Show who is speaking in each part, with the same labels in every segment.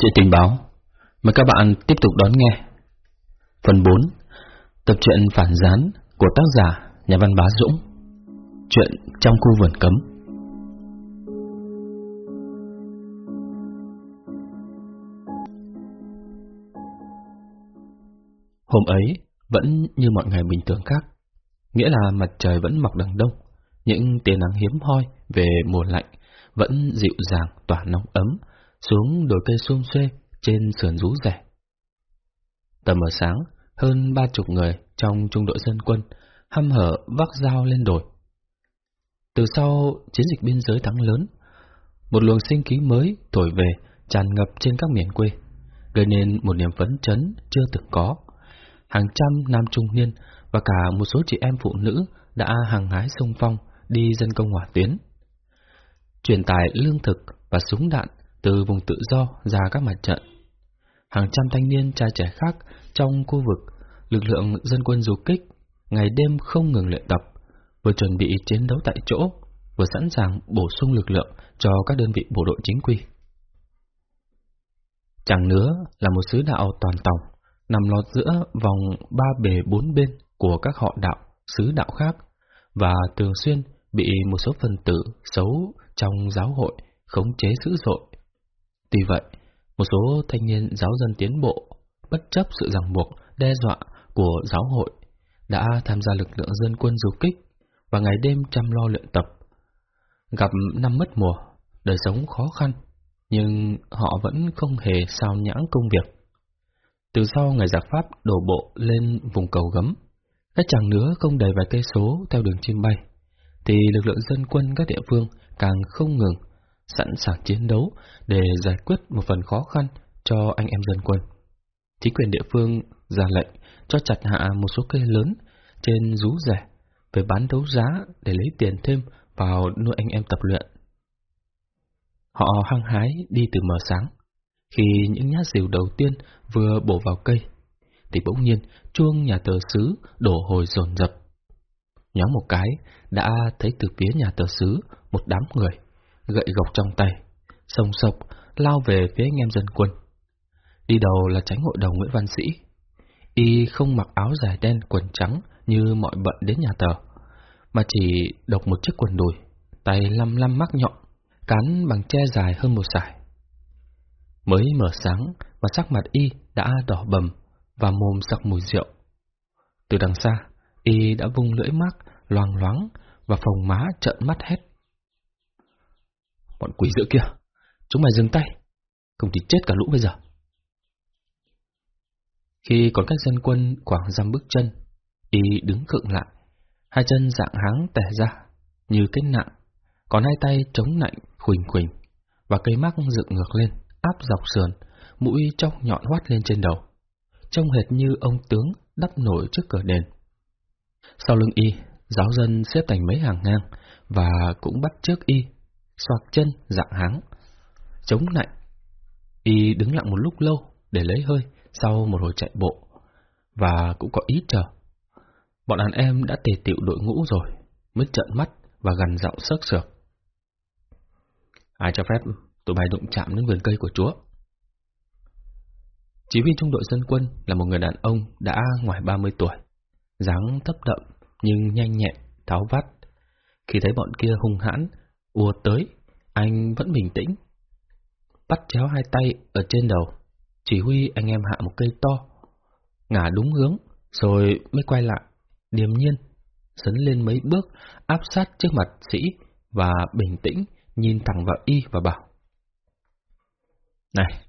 Speaker 1: Chuyện tình báo, Mời các bạn tiếp tục đón nghe. Phần 4 Tập truyện phản gián của tác giả Nhà văn Bá Dũng. Chuyện trong khu vườn cấm. Hôm ấy, vẫn như mọi ngày bình thường khác, Nghĩa là mặt trời vẫn mọc đằng đông. Những tia nắng hiếm hoi về mùa lạnh Vẫn dịu dàng tỏa nóng ấm xuống đồi cây xung xuê trên sườn rú rẻ. Tầm ở sáng, hơn ba chục người trong trung đội dân quân hăm hở vác dao lên đồi. Từ sau chiến dịch biên giới thắng lớn, một luồng sinh khí mới thổi về tràn ngập trên các miền quê, gây nên một niềm phấn chấn chưa từng có. Hàng trăm nam trung niên và cả một số chị em phụ nữ đã hàng hái sông phong đi dân công hỏa tuyến. Truyền tải lương thực và súng đạn từ vùng tự do ra các mặt trận. Hàng trăm thanh niên trai trẻ khác trong khu vực, lực lượng dân quân du kích, ngày đêm không ngừng luyện tập, vừa chuẩn bị chiến đấu tại chỗ, vừa sẵn sàng bổ sung lực lượng cho các đơn vị bộ đội chính quy. Chẳng nữa là một sứ đạo toàn tổng, nằm lọt giữa vòng ba bề bốn bên của các họ đạo, sứ đạo khác, và thường xuyên bị một số phần tử xấu trong giáo hội khống chế dữ dội Tuy vậy, một số thanh niên giáo dân tiến bộ, bất chấp sự ràng buộc, đe dọa của giáo hội, đã tham gia lực lượng dân quân du kích và ngày đêm chăm lo luyện tập. Gặp năm mất mùa, đời sống khó khăn, nhưng họ vẫn không hề sao nhãng công việc. Từ sau ngày giặc Pháp đổ bộ lên vùng cầu gấm, các chàng nữa không đầy vài cây số theo đường chim bay, thì lực lượng dân quân các địa phương càng không ngừng sẵn sàng chiến đấu để giải quyết một phần khó khăn cho anh em dân quân. Chính quyền địa phương ra lệnh cho chặt hạ một số cây lớn trên rú rẻ về bán đấu giá để lấy tiền thêm vào nuôi anh em tập luyện. Họ hăng hái đi từ mờ sáng. Khi những nhát rìu đầu tiên vừa bổ vào cây, thì bỗng nhiên chuông nhà tờ xứ đổ hồi dồn dập. Nhóm một cái đã thấy từ phía nhà tờ xứ một đám người gậy gộc trong tay, sông sộc lao về phía anh em dân quân. Đi đầu là tránh hội đồng Nguyễn Văn Sĩ. Y không mặc áo dài đen quần trắng như mọi bận đến nhà tờ, mà chỉ độc một chiếc quần đùi, tay lăm lăm mắc nhọn, cán bằng tre dài hơn một sải. Mới mở sáng mà sắc mặt Y đã đỏ bầm và mồm sặc mùi rượu. Từ đằng xa, Y đã vung lưỡi mắc loang loáng và phòng má trợn mắt hét. Bọn quỷ dữ kia, chúng mày dừng tay, không thì chết cả lũ bây giờ. Khi còn cách dân quân khoảng dăm bước chân, y đứng khựng lại, hai chân dạng háng tẻ ra, như cái nặng, còn hai tay chống nạnh khuỳnh khuỳnh, và cây mắc dựng ngược lên, áp dọc sườn, mũi trong nhọn hoắt lên trên đầu, trông hệt như ông tướng đắp nổi trước cửa đền. Sau lưng y, giáo dân xếp thành mấy hàng ngang, và cũng bắt trước y xoạc chân dạng háng, chống lạnh. Y đứng lặng một lúc lâu để lấy hơi sau một hồi chạy bộ, và cũng có ý chờ. Bọn đàn em đã tề tiệu đội ngũ rồi, mới trợn mắt và gần giọng sớt sược. Ai cho phép tụi bay đụng chạm đến vườn cây của chúa? Chỉ huy trung đội dân quân là một người đàn ông đã ngoài 30 tuổi, dáng thấp đậm nhưng nhanh nhẹn, tháo vắt. Khi thấy bọn kia hung hãn ùa tới, anh vẫn bình tĩnh. Bắt chéo hai tay ở trên đầu, chỉ huy anh em hạ một cây to, ngả đúng hướng, rồi mới quay lại, điềm nhiên, sấn lên mấy bước, áp sát trước mặt sĩ và bình tĩnh nhìn thẳng vào y và bảo. Này,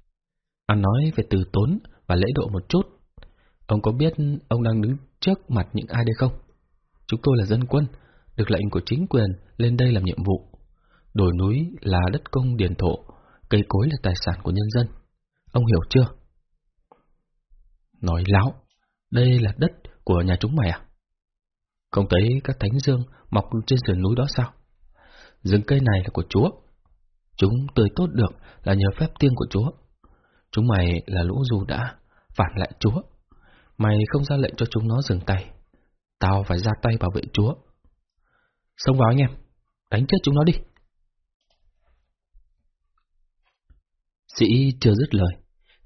Speaker 1: anh nói về từ tốn và lễ độ một chút. Ông có biết ông đang đứng trước mặt những ai đây không? Chúng tôi là dân quân, được lệnh của chính quyền lên đây làm nhiệm vụ. Đồi núi là đất công điền thổ, cây cối là tài sản của nhân dân. Ông hiểu chưa? Nói láo, đây là đất của nhà chúng mày à? Không thấy các thánh dương mọc trên sườn núi đó sao? Rừng cây này là của Chúa. Chúng tươi tốt được là nhờ phép tiên của Chúa. Chúng mày là lũ dù đã phản lại Chúa. Mày không ra lệnh cho chúng nó dừng tay. Tao phải ra tay bảo vệ Chúa. Xông vào anh em, đánh chết chúng nó đi. Sĩ chưa dứt lời,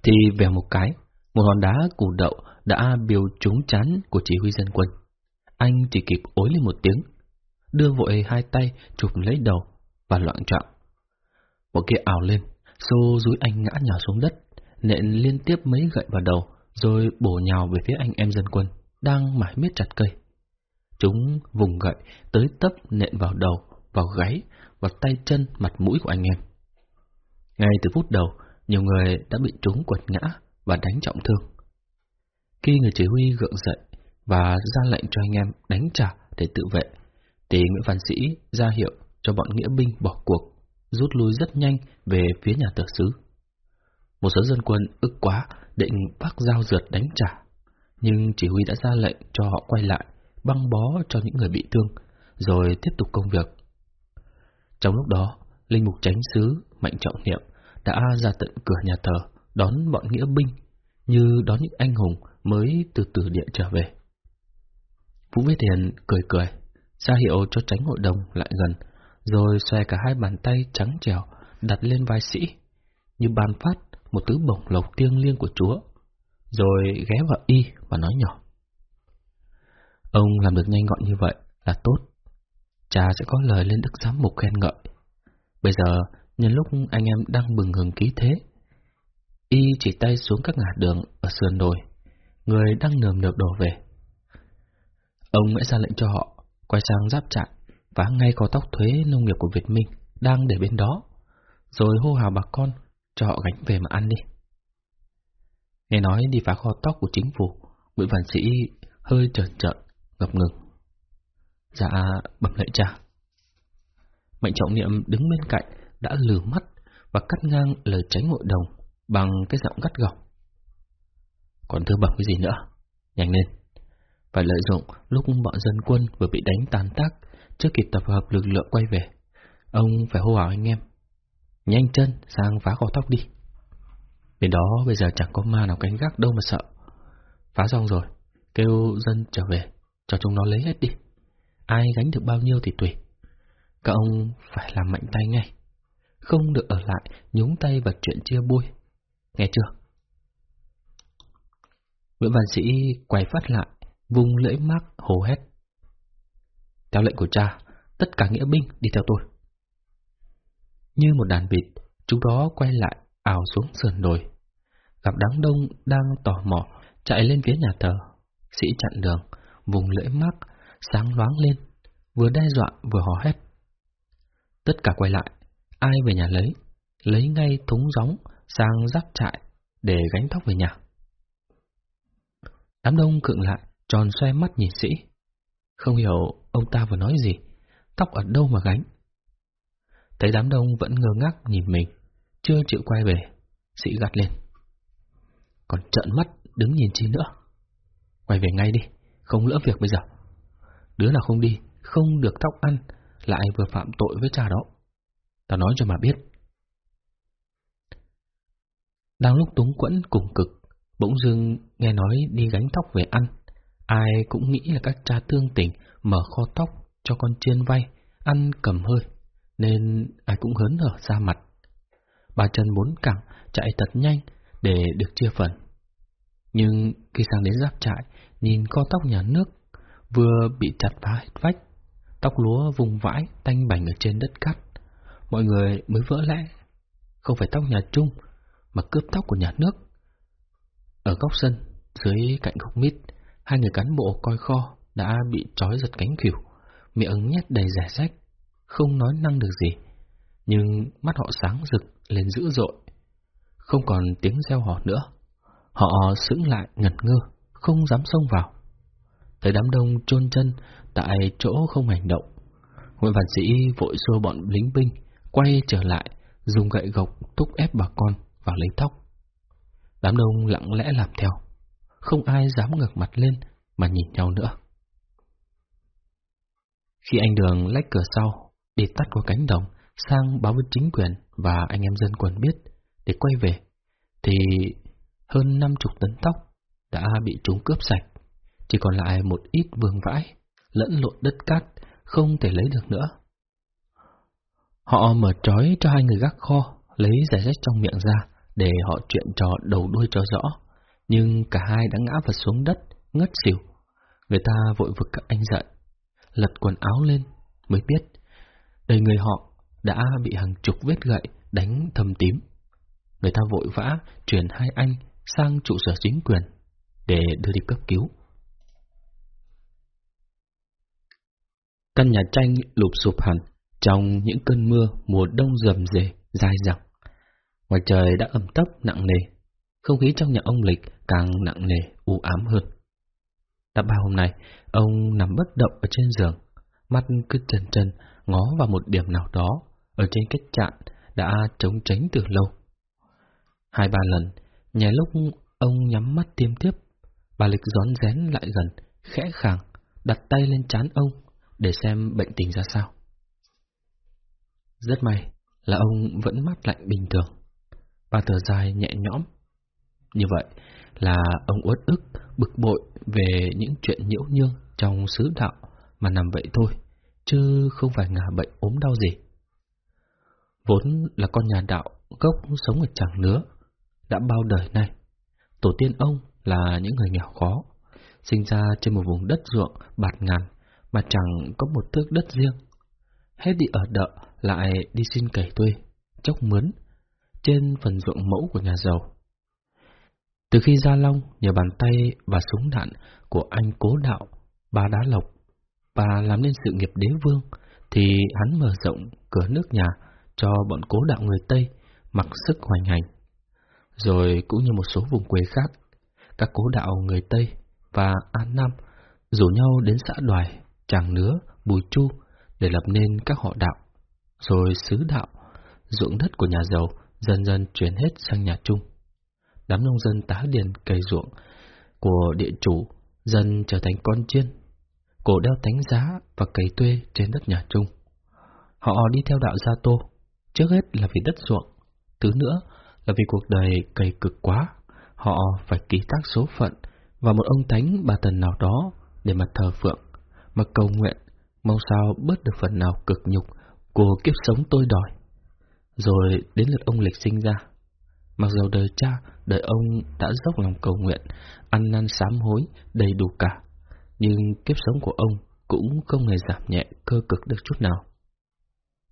Speaker 1: thì vèo một cái, một hòn đá củ đậu đã biêu trúng chán của chỉ huy dân quân. Anh chỉ kịp ối lên một tiếng, đưa vội hai tay chụp lấy đầu và loạn trọng. Một kia ảo lên, xô dúi anh ngã nhào xuống đất, nện liên tiếp mấy gậy vào đầu, rồi bổ nhào về phía anh em dân quân, đang mải miết chặt cây. Chúng vùng gậy, tới tấp nện vào đầu, vào gáy, vào tay chân, mặt mũi của anh em. Ngay từ phút đầu, nhiều người đã bị chúng quật ngã và đánh trọng thương. Khi người chỉ huy gượng dậy và ra lệnh cho anh em đánh trả để tự vệ, thì Nguyễn Văn Sĩ ra hiệu cho bọn nghĩa binh bỏ cuộc, rút lui rất nhanh về phía nhà tờ sứ. Một số dân quân ức quá định vác dao rượt đánh trả, nhưng chỉ huy đã ra lệnh cho họ quay lại, băng bó cho những người bị thương, rồi tiếp tục công việc. Trong lúc đó, Linh Mục Chánh Sứ Mạnh Trọng Niệm đã ra tận cửa nhà thờ đón bọn nghĩa binh như đón những anh hùng mới từ từ địa trở về. Vũ Viết Hiền cười cười, ra hiệu cho tránh hội đồng lại gần, rồi xòe cả hai bàn tay trắng trèo đặt lên vai sĩ, như ban phát một thứ bổng lộc thiêng liêng của Chúa, rồi ghé vào y và nói nhỏ. Ông làm được nhanh gọn như vậy là tốt. Cha sẽ có lời lên đức giám mục khen ngợi. Bây giờ, nhân lúc anh em đang bừng hừng ký thế, y chỉ tay xuống các ngã đường ở sườn đồi, người đang nườm nượp đổ về. Ông đã ra lệnh cho họ quay sang giáp trại phá ngay kho tóc thuế nông nghiệp của Việt Minh đang để bên đó, rồi hô hào bà con cho họ gánh về mà ăn đi. Nghe nói đi phá kho tóc của chính phủ, Nguyễn Văn Sĩ hơi trợn trợn, ngập ngừng. Dạ, bẩm lệ cha. Mạnh trọng niệm đứng bên cạnh đã lử mắt và cắt ngang lời tránh hội đồng bằng cái giọng gắt gỏng. Còn thưa bẩm cái gì nữa? Nhanh lên. Phải lợi dụng lúc bọn dân quân vừa bị đánh tàn tác, chưa kịp tập hợp lực lượng quay về. Ông phải hô hào anh em. Nhanh chân sang phá kho tóc đi. Bên đó bây giờ chẳng có ma nào canh gác đâu mà sợ. Phá xong rồi, kêu dân trở về, cho chúng nó lấy hết đi. Ai gánh được bao nhiêu thì tùy. Các ông phải làm mạnh tay ngay. Không được ở lại nhúng tay vào chuyện chia bôi. Nghe chưa? Nguyễn Văn Sĩ quay phát lại, vùng lưỡi mắt hồ hét. Theo lệnh của cha, tất cả nghĩa binh đi theo tôi. Như một đàn vịt, chúng đó quay lại, ảo xuống sườn đồi. Gặp đám đông đang tò mò, chạy lên phía nhà thờ. Sĩ chặn đường, vùng lưỡi mắc, sáng loáng lên, vừa đe dọa vừa hò hét. Tất cả quay lại, ai về nhà lấy, lấy ngay thúng gióng sang giáp trại để gánh tóc về nhà. Đám đông cựng lại, tròn xoe mắt nhìn sĩ. Không hiểu ông ta vừa nói gì, tóc ở đâu mà gánh. Thấy đám đông vẫn ngơ ngác nhìn mình, chưa chịu quay về, sĩ gắt lên. Còn trợn mắt đứng nhìn chi nữa. Quay về ngay đi, không lỡ việc bây giờ. Đứa nào không đi, không được tóc ăn, lại vừa phạm tội với cha đó. Tao nói cho mà biết. Đang lúc túng quẫn cùng cực, bỗng dưng nghe nói đi gánh tóc về ăn. Ai cũng nghĩ là các cha thương tình mở kho tóc cho con chiên vay, ăn cầm hơi, nên ai cũng hớn hở ra mặt. Bà Trần bốn cẳng chạy thật nhanh để được chia phần. Nhưng khi sang đến giáp trại, nhìn co tóc nhà nước vừa bị chặt phá hết vách, tóc lúa vùng vãi tanh bành ở trên đất cát. Mọi người mới vỡ lẽ, không phải tóc nhà Trung, mà cướp tóc của nhà nước. Ở góc sân, dưới cạnh gốc mít, hai người cán bộ coi kho đã bị trói giật cánh khỉu, miệng nhét đầy rẻ rách, không nói năng được gì, nhưng mắt họ sáng rực lên dữ dội, không còn tiếng reo hò nữa. Họ sững lại ngẩn ngơ, không dám xông vào. Thấy đám đông chôn chân tại chỗ không hành động, Nguyễn Văn Sĩ vội xua bọn lính binh, quay trở lại, dùng gậy gộc thúc ép bà con vào lấy tóc. Đám đông lặng lẽ làm theo, không ai dám ngẩng mặt lên mà nhìn nhau nữa. Khi anh Đường lách cửa sau, đi tắt qua cánh đồng, sang báo với chính quyền và anh em dân quần biết để quay về, thì hơn năm chục tấn tóc đã bị chúng cướp sạch, chỉ còn lại một ít vương vãi, lẫn lộn đất cát, không thể lấy được nữa. Họ mở trói cho hai người gác kho, lấy giải rách trong miệng ra, để họ chuyện trò đầu đuôi cho rõ. Nhưng cả hai đã ngã vật xuống đất, ngất xỉu. Người ta vội vực các anh dậy, lật quần áo lên, mới biết. Đầy người họ đã bị hàng chục vết gậy đánh thâm tím. Người ta vội vã chuyển hai anh sang trụ sở chính quyền để đưa đi cấp cứu. Căn nhà tranh lụp sụp hẳn trong những cơn mưa mùa đông rầm rề, dài dẳng. Ngoài trời đã ẩm tấp nặng nề, không khí trong nhà ông Lịch càng nặng nề, u ám hơn. Đã ba hôm nay, ông nằm bất động ở trên giường, mắt cứ chần chân ngó vào một điểm nào đó ở trên cách chạn đã trống tránh từ lâu. Hai ba lần, nhà lúc ông nhắm mắt tiêm tiếp, bà Lịch gión rén lại gần, khẽ khàng, đặt tay lên chán ông để xem bệnh tình ra sao. Rất may là ông vẫn mắt lạnh bình thường. Bà thở dài nhẹ nhõm. Như vậy là ông uất ức, bực bội về những chuyện nhiễu nhương trong xứ đạo mà nằm vậy thôi, chứ không phải ngả bệnh ốm đau gì. Vốn là con nhà đạo, gốc sống ở chẳng nứa, đã bao đời nay. Tổ tiên ông là những người nghèo khó, sinh ra trên một vùng đất ruộng bạt ngàn mà chẳng có một thước đất riêng. Hết đi ở đợ lại đi xin cày thuê, chốc mướn, trên phần ruộng mẫu của nhà giàu. Từ khi Gia Long nhờ bàn tay và súng đạn của anh cố đạo, ba đá lộc, và làm nên sự nghiệp đế vương, thì hắn mở rộng cửa nước nhà cho bọn cố đạo người Tây mặc sức hoành hành. Rồi cũng như một số vùng quê khác, các cố đạo người Tây và An Nam rủ nhau đến xã Đoài, Tràng Nứa, Bùi Chu để lập nên các họ đạo. Rồi xứ đạo, ruộng đất của nhà giàu dần dần chuyển hết sang nhà chung. Đám nông dân tá điền cày ruộng của địa chủ dần trở thành con chiên, cổ đeo tánh giá và cày tuê trên đất nhà chung. Họ đi theo đạo Gia Tô, trước hết là vì đất ruộng, thứ nữa là vì cuộc đời cày cực quá, họ phải ký tác số phận và một ông thánh bà tần nào đó để mà thờ phượng, mà cầu nguyện, mong sao bớt được phần nào cực nhục của kiếp sống tôi đòi. Rồi đến lượt ông Lịch sinh ra. Mặc dù đời cha, đời ông đã dốc lòng cầu nguyện, ăn năn sám hối, đầy đủ cả, nhưng kiếp sống của ông cũng không hề giảm nhẹ cơ cực được chút nào.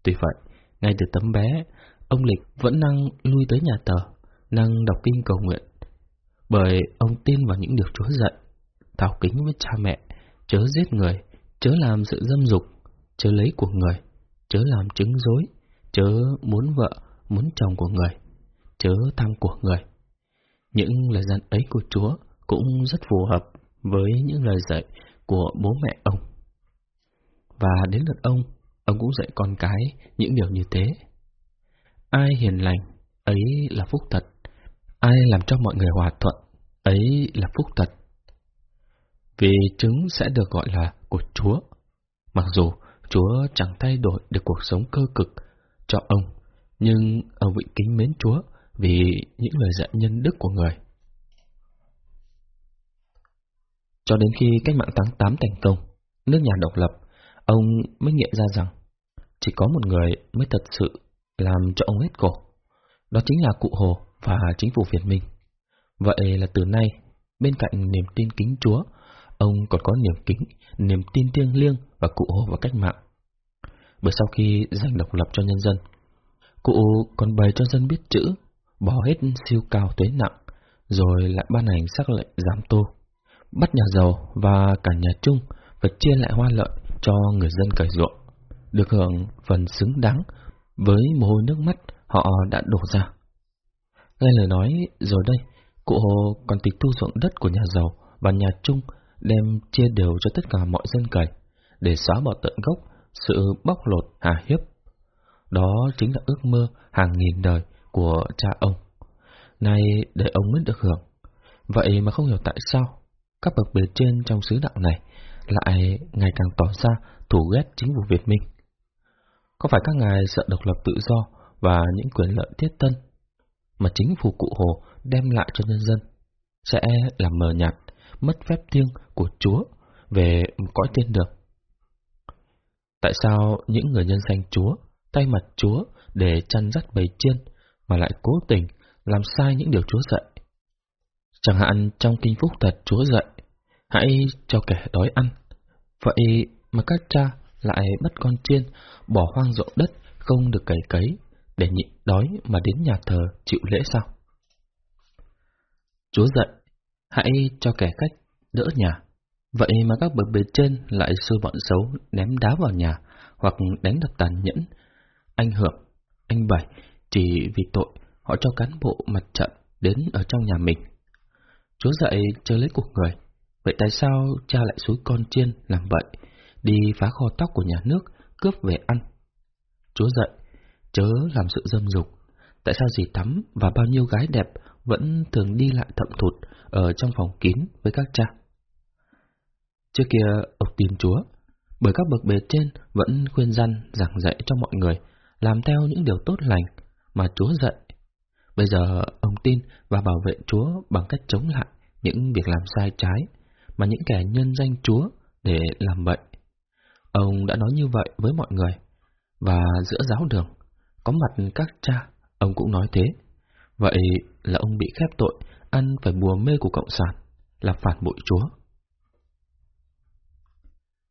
Speaker 1: Tuy vậy, ngay từ tấm bé, ông Lịch vẫn năng lui tới nhà thờ, năng đọc kinh cầu nguyện, bởi ông tin vào những điều Chúa dạy, thảo kính với cha mẹ, chớ giết người, chớ làm sự dâm dục, chớ lấy của người, chớ làm chứng dối, chớ muốn vợ, muốn chồng của người, chớ tham của người. Những lời dặn ấy của Chúa cũng rất phù hợp với những lời dạy của bố mẹ ông. Và đến lượt ông, ông cũng dạy con cái những điều như thế. Ai hiền lành, ấy là phúc thật. Ai làm cho mọi người hòa thuận, ấy là phúc thật. Vì trứng sẽ được gọi là của Chúa. Mặc dù Chúa chẳng thay đổi được cuộc sống cơ cực cho ông, nhưng ông vị kính mến Chúa vì những lời dạy nhân đức của người. Cho đến khi cách mạng tháng 8 thành công, nước nhà độc lập, ông mới nghiệm ra rằng chỉ có một người mới thật sự làm cho ông hết cổ. Đó chính là cụ Hồ và chính phủ Việt Minh. Vậy là từ nay, bên cạnh niềm tin kính Chúa, ông còn có niềm kính, niềm tin thiêng liêng và cụ Hồ và cách mạng. Bởi sau khi giành độc lập cho nhân dân, cụ còn bày cho dân biết chữ, bỏ hết siêu cao thuế nặng, rồi lại ban hành sắc lệnh giảm tô, bắt nhà giàu và cả nhà chung phải chia lại hoa lợi cho người dân cày ruộng, được hưởng phần xứng đáng với mồ hôi nước mắt họ đã đổ ra. Nghe lời nói rồi đây, cụ Hồ còn tịch thu ruộng đất của nhà giàu và nhà chung, đem chia đều cho tất cả mọi dân cày, để xóa bỏ tận gốc sự bóc lột hà hiếp. Đó chính là ước mơ hàng nghìn đời của cha ông. Nay để ông mới được hưởng. Vậy mà không hiểu tại sao, các bậc bề trên trong xứ đạo này lại ngày càng tỏ ra thủ ghét chính phủ Việt Minh. Có phải các ngài sợ độc lập tự do và những quyền lợi thiết tân mà chính phủ cụ Hồ đem lại cho nhân dân sẽ làm mờ nhạt, mất phép thiêng của Chúa về cõi thiên đường? Tại sao những người nhân danh Chúa tay mặt Chúa để chăn dắt bầy chiên, mà lại cố tình làm sai những điều Chúa dạy. Chẳng hạn trong kinh phúc thật Chúa dạy, hãy cho kẻ đói ăn. Vậy mà các cha lại bắt con chiên, bỏ hoang ruộng đất, không được cày cấy, để nhịn đói mà đến nhà thờ chịu lễ sao? Chúa dạy, hãy cho kẻ cách đỡ nhà. Vậy mà các bậc bề trên lại xui bọn xấu ném đá vào nhà, hoặc đánh đập tàn nhẫn. Anh Hưởng, anh Bảy, chỉ vì tội, họ cho cán bộ mặt trận đến ở trong nhà mình. Chúa dạy chơi lấy cuộc người, vậy tại sao cha lại xúi con chiên làm vậy, đi phá kho tóc của nhà nước, cướp về ăn? Chúa dạy, chớ làm sự dâm dục, tại sao dì tắm và bao nhiêu gái đẹp vẫn thường đi lại thậm thụt ở trong phòng kín với các cha? Trước kia, ông tin Chúa, bởi các bậc bề trên vẫn khuyên răn giảng dạy cho mọi người làm theo những điều tốt lành mà Chúa dạy. Bây giờ ông tin và bảo vệ Chúa bằng cách chống lại những việc làm sai trái mà những kẻ nhân danh Chúa để làm vậy. Ông đã nói như vậy với mọi người, và giữa giáo đường, có mặt các cha, ông cũng nói thế. Vậy là ông bị khép tội, ăn phải bùa mê của Cộng sản, là phản bội Chúa.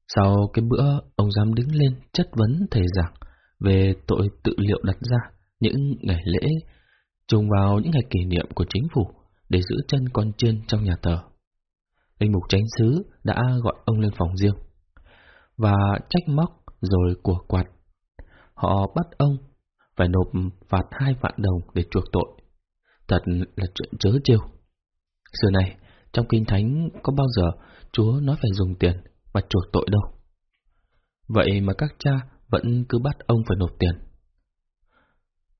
Speaker 1: Sau cái bữa, ông dám đứng lên chất vấn thầy giảng về tội tự liệu đặt ra những ngày lễ, trùng vào những ngày kỷ niệm của chính phủ để giữ chân con chiên trong nhà thờ. Linh mục tránh xứ đã gọi ông lên phòng riêng và trách móc rồi của quạt. Họ bắt ông phải nộp phạt hai vạn đồng để chuộc tội. Thật là chuyện chớ trêu. Xưa này, trong Kinh Thánh có bao giờ Chúa nói phải dùng tiền mà chuộc tội đâu. Vậy mà các cha vẫn cứ bắt ông phải nộp tiền.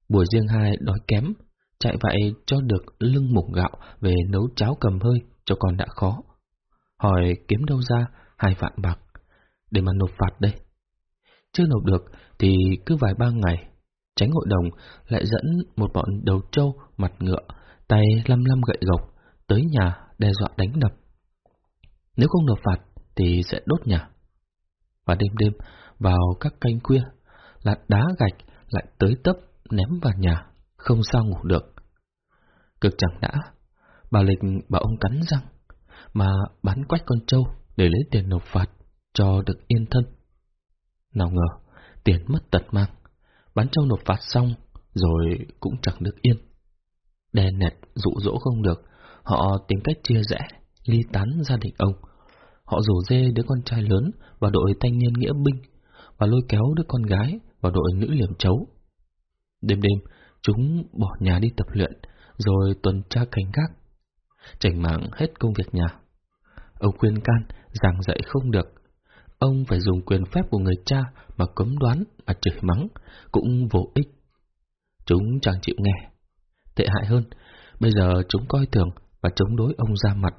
Speaker 1: Buổi riêng hai đói kém, chạy vậy cho được lưng mục gạo về nấu cháo cầm hơi cho con đã khó. Hỏi kiếm đâu ra hai vạn bạc để mà nộp phạt đây. Chưa nộp được thì cứ vài ba ngày, tránh hội đồng lại dẫn một bọn đầu trâu mặt ngựa, tay lăm lăm gậy gộc tới nhà đe dọa đánh đập. Nếu không nộp phạt thì sẽ đốt nhà. Và đêm đêm vào các canh khuya là đá gạch lại tới tấp ném vào nhà, không sao ngủ được. Cực chẳng đã, bà Lịch bảo ông cắn răng, mà bán quách con trâu để lấy tiền nộp phạt cho được yên thân. Nào ngờ, tiền mất tật mang, bán trâu nộp phạt xong rồi cũng chẳng được yên. Đè nẹt dụ dỗ không được, họ tìm cách chia rẽ, ly tán gia đình ông. Họ rủ dê đứa con trai lớn vào đội thanh niên nghĩa binh và lôi kéo đứa con gái vào đội nữ liềm chấu. Đêm đêm, chúng bỏ nhà đi tập luyện, rồi tuần tra cảnh gác. Chảnh mạng hết công việc nhà. Ông khuyên can, giảng dạy không được. Ông phải dùng quyền phép của người cha mà cấm đoán, mà chửi mắng, cũng vô ích. Chúng chẳng chịu nghe. Tệ hại hơn, bây giờ chúng coi thường và chống đối ông ra mặt.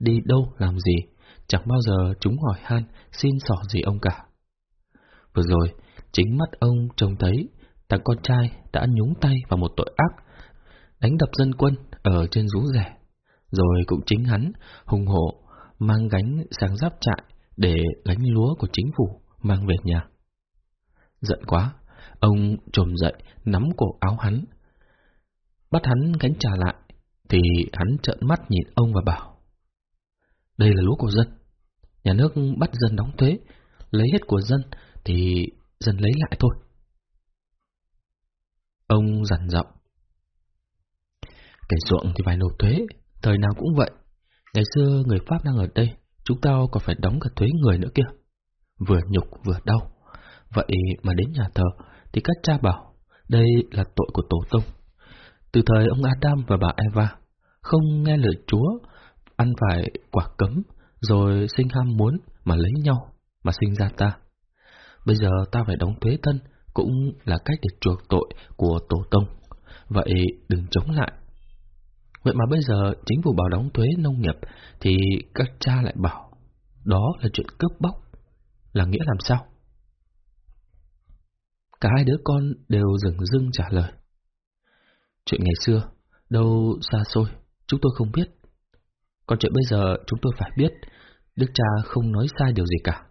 Speaker 1: Đi đâu làm gì, chẳng bao giờ chúng hỏi han, xin sỏ gì ông cả. Vừa rồi, chính mắt ông trông thấy thằng con trai đã nhúng tay vào một tội ác, đánh đập dân quân ở trên rú rẻ, rồi cũng chính hắn hùng hổ mang gánh sang giáp trại để gánh lúa của chính phủ mang về nhà. Giận quá, ông trồm dậy nắm cổ áo hắn, bắt hắn gánh trả lại, thì hắn trợn mắt nhìn ông và bảo, đây là lúa của dân, nhà nước bắt dân đóng thuế, lấy hết của dân thì dân lấy lại thôi. Ông dằn giọng. Cái ruộng thì phải nộp thuế, thời nào cũng vậy. Ngày xưa người Pháp đang ở đây, chúng ta còn phải đóng cả thuế người nữa kia. Vừa nhục vừa đau. Vậy mà đến nhà thờ thì các cha bảo đây là tội của tổ tông. Từ thời ông Adam và bà Eva, không nghe lời Chúa, ăn phải quả cấm, rồi sinh ham muốn mà lấy nhau, mà sinh ra ta. Bây giờ ta phải đóng thuế thân, cũng là cách để chuộc tội của tổ tông. Vậy đừng chống lại. Vậy mà bây giờ chính phủ bảo đóng thuế nông nghiệp thì các cha lại bảo đó là chuyện cướp bóc. Là nghĩa làm sao? Cả hai đứa con đều dừng dưng trả lời. Chuyện ngày xưa, đâu xa xôi, chúng tôi không biết. Còn chuyện bây giờ chúng tôi phải biết, Đức cha không nói sai điều gì cả.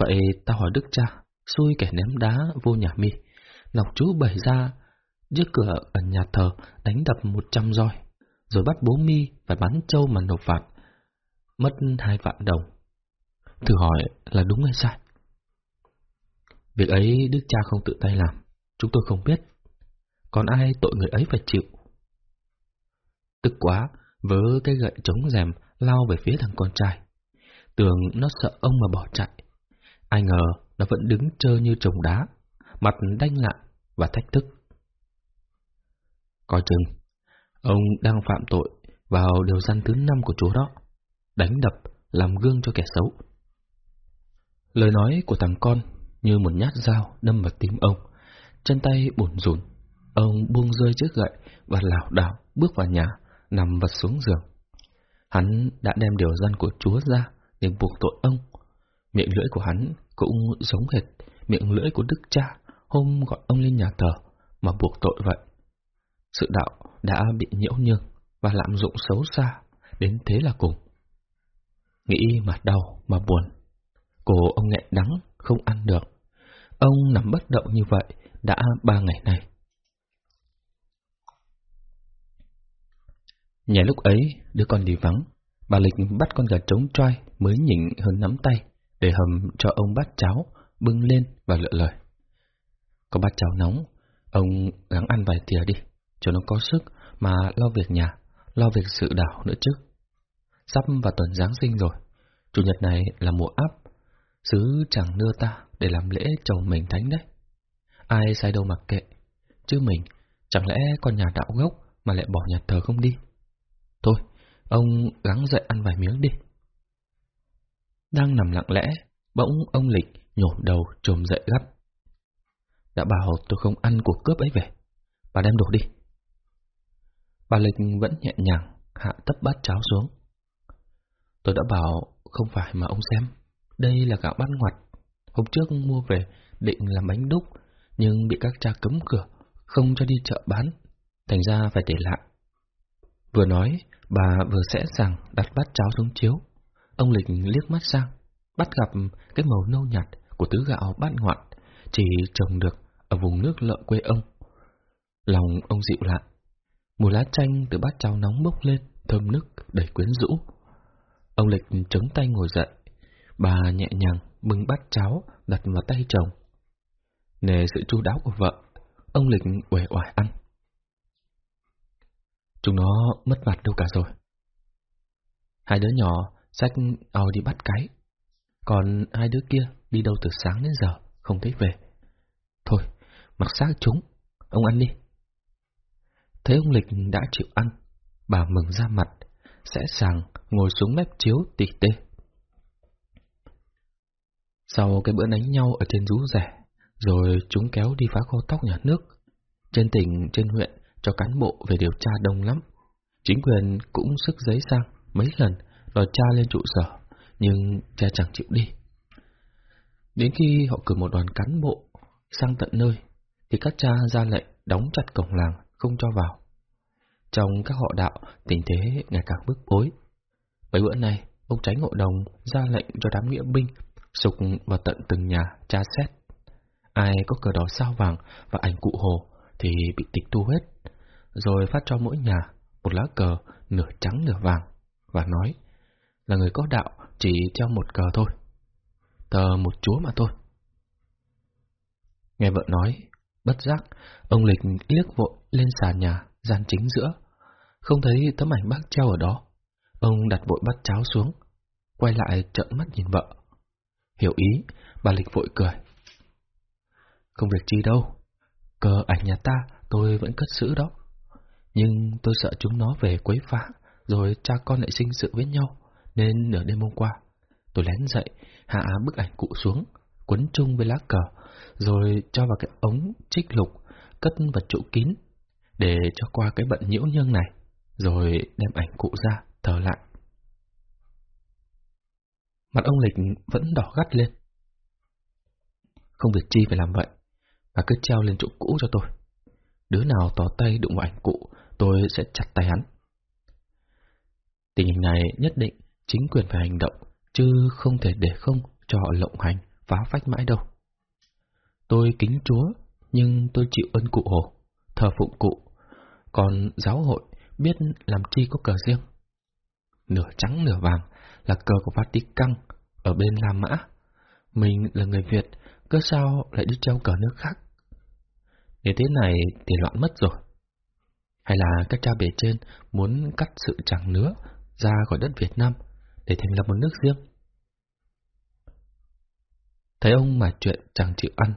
Speaker 1: Vậy ta hỏi Đức cha, xui kẻ ném đá vô nhà mi. Ngọc chú bày ra trước cửa ở nhà thờ đánh đập một trăm roi, rồi bắt bố mi phải bắn trâu mà nộp phạt, mất hai vạn đồng. Thử hỏi là đúng hay sai? Việc ấy đức cha không tự tay làm, chúng tôi không biết. Còn ai tội người ấy phải chịu? Tức quá, vớ cái gậy chống rèm lao về phía thằng con trai. Tưởng nó sợ ông mà bỏ chạy. Ai ngờ nó vẫn đứng trơ như trồng đá, mặt đanh lạ và thách thức. Coi chừng, ông đang phạm tội vào điều gian thứ năm của chúa đó, đánh đập, làm gương cho kẻ xấu. Lời nói của thằng con như một nhát dao đâm vào tim ông, chân tay bủn rủn, Ông buông rơi chiếc gậy và lảo đảo bước vào nhà, nằm vật xuống giường. Hắn đã đem điều dân của Chúa ra để buộc tội ông. Miệng lưỡi của hắn cũng giống hệt miệng lưỡi của Đức Cha hôm gọi ông lên nhà thờ mà buộc tội vậy. Sự đạo đã bị nhiễu nhương và lạm dụng xấu xa, đến thế là cùng. Nghĩ mà đau mà buồn, cổ ông nghẹn đắng, không ăn được. Ông nằm bất động như vậy đã ba ngày nay. Nhà lúc ấy, đứa con đi vắng, bà Lịch bắt con gà trống trai mới nhỉnh hơn nắm tay để hầm cho ông bát cháo, bưng lên và lựa lời. Có bát cháo nóng, ông gắng ăn vài thìa đi, cho nó có sức mà lo việc nhà, lo việc sự đảo nữa chứ. Sắp vào tuần Giáng sinh rồi, Chủ nhật này là mùa áp, xứ chẳng đưa ta để làm lễ chầu mình thánh đấy. Ai sai đâu mặc kệ, chứ mình chẳng lẽ con nhà đạo gốc mà lại bỏ nhà thờ không đi. Thôi, ông gắng dậy ăn vài miếng đi. Đang nằm lặng lẽ, bỗng ông Lịch nhổm đầu trồm dậy gắt. Đã bảo tôi không ăn cuộc cướp ấy về, bà đem đồ đi. Bà Lịch vẫn nhẹ nhàng hạ tấp bát cháo xuống. Tôi đã bảo không phải mà ông xem, đây là gạo bát ngoặt. Hôm trước mua về định làm bánh đúc, nhưng bị các cha cấm cửa, không cho đi chợ bán, thành ra phải để lại. Vừa nói, bà vừa sẽ sàng đặt bát cháo xuống chiếu. Ông Lịch liếc mắt sang, bắt gặp cái màu nâu nhạt của tứ gạo bát ngoặt, chỉ trồng được ở vùng nước lợ quê ông. Lòng ông dịu lại, mùi lá chanh từ bát cháo nóng bốc lên, thơm nức, đầy quyến rũ. Ông Lịch chống tay ngồi dậy, bà nhẹ nhàng bưng bát cháo đặt vào tay chồng. Nề sự chu đáo của vợ, ông Lịch uể oải ăn. Chúng nó mất mặt đâu cả rồi. Hai đứa nhỏ xách ao đi bắt cái, còn hai đứa kia đi đâu từ sáng đến giờ, không thấy về. Thôi, mặc xác chúng, ông ăn đi. Thấy ông Lịch đã chịu ăn, bà mừng ra mặt, sẽ sàng ngồi xuống mép chiếu tỉ tê. Sau cái bữa đánh nhau ở trên rú rẻ, rồi chúng kéo đi phá kho tóc nhà nước. Trên tỉnh, trên huyện, cho cán bộ về điều tra đông lắm. Chính quyền cũng sức giấy sang mấy lần đòi cha lên trụ sở, nhưng cha chẳng chịu đi. Đến khi họ cử một đoàn cán bộ sang tận nơi, thì các cha ra lệnh đóng chặt cổng làng, không cho vào. Trong các họ đạo, tình thế ngày càng bức bối. Mấy bữa nay, ông tránh ngộ đồng ra lệnh cho đám nghĩa binh sục vào tận từng nhà tra xét. Ai có cờ đỏ sao vàng và ảnh cụ hồ thì bị tịch thu hết, rồi phát cho mỗi nhà một lá cờ nửa trắng nửa vàng và nói là người có đạo chỉ treo một cờ thôi, tờ một chúa mà thôi. Nghe vợ nói, bất giác, ông Lịch liếc vội lên sàn nhà, gian chính giữa, không thấy tấm ảnh bác treo ở đó. Ông đặt vội bát cháo xuống, quay lại trợn mắt nhìn vợ. Hiểu ý, bà Lịch vội cười. Không việc chi đâu, cờ ảnh nhà ta tôi vẫn cất giữ đó. Nhưng tôi sợ chúng nó về quấy phá, rồi cha con lại sinh sự với nhau, nên nửa đêm hôm qua, tôi lén dậy, hạ bức ảnh cụ xuống, quấn chung với lá cờ, rồi cho vào cái ống trích lục, cất vật trụ kín, để cho qua cái bận nhiễu nhân này, rồi đem ảnh cụ ra, thờ lại. Mặt ông Lịch vẫn đỏ gắt lên. Không việc chi phải làm vậy, mà cứ treo lên chỗ cũ cho tôi. Đứa nào tỏ tay đụng vào ảnh cụ, tôi sẽ chặt tay hắn. Tình hình này nhất định chính quyền phải hành động, chứ không thể để không cho họ lộng hành, phá phách mãi đâu. Tôi kính Chúa, nhưng tôi chịu ơn cụ Hồ, thờ phụng cụ. Còn giáo hội biết làm chi có cờ riêng. Nửa trắng nửa vàng là cờ của Vatican ở bên La Mã. Mình là người Việt, cơ sao lại đi treo cờ nước khác? Nếu thế này thì loạn mất rồi. Hay là các cha bề trên muốn cắt sự chẳng nữa ra khỏi đất Việt Nam để thành lập một nước riêng? Thấy ông mà chuyện chẳng chịu ăn,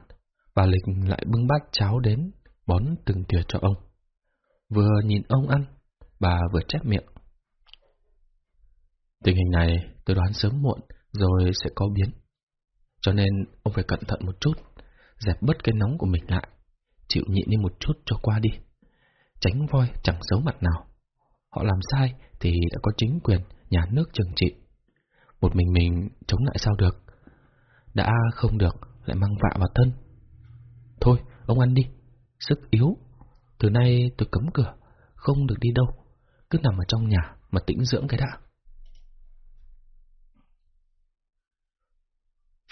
Speaker 1: bà Lịch lại bưng bát cháo đến, bón từng thìa cho ông. Vừa nhìn ông ăn, bà vừa chép miệng. Tình hình này tôi đoán sớm muộn rồi sẽ có biến. Cho nên ông phải cẩn thận một chút, dẹp bớt cái nóng của mình lại, chịu nhịn đi một chút cho qua đi. Tránh voi chẳng xấu mặt nào. Họ làm sai thì đã có chính quyền, nhà nước trừng trị. Một mình mình chống lại sao được. Đã không được, lại mang vạ vào thân. Thôi, ông ăn đi, sức yếu. Từ nay tôi cấm cửa, không được đi đâu, cứ nằm ở trong nhà mà tĩnh dưỡng cái đã.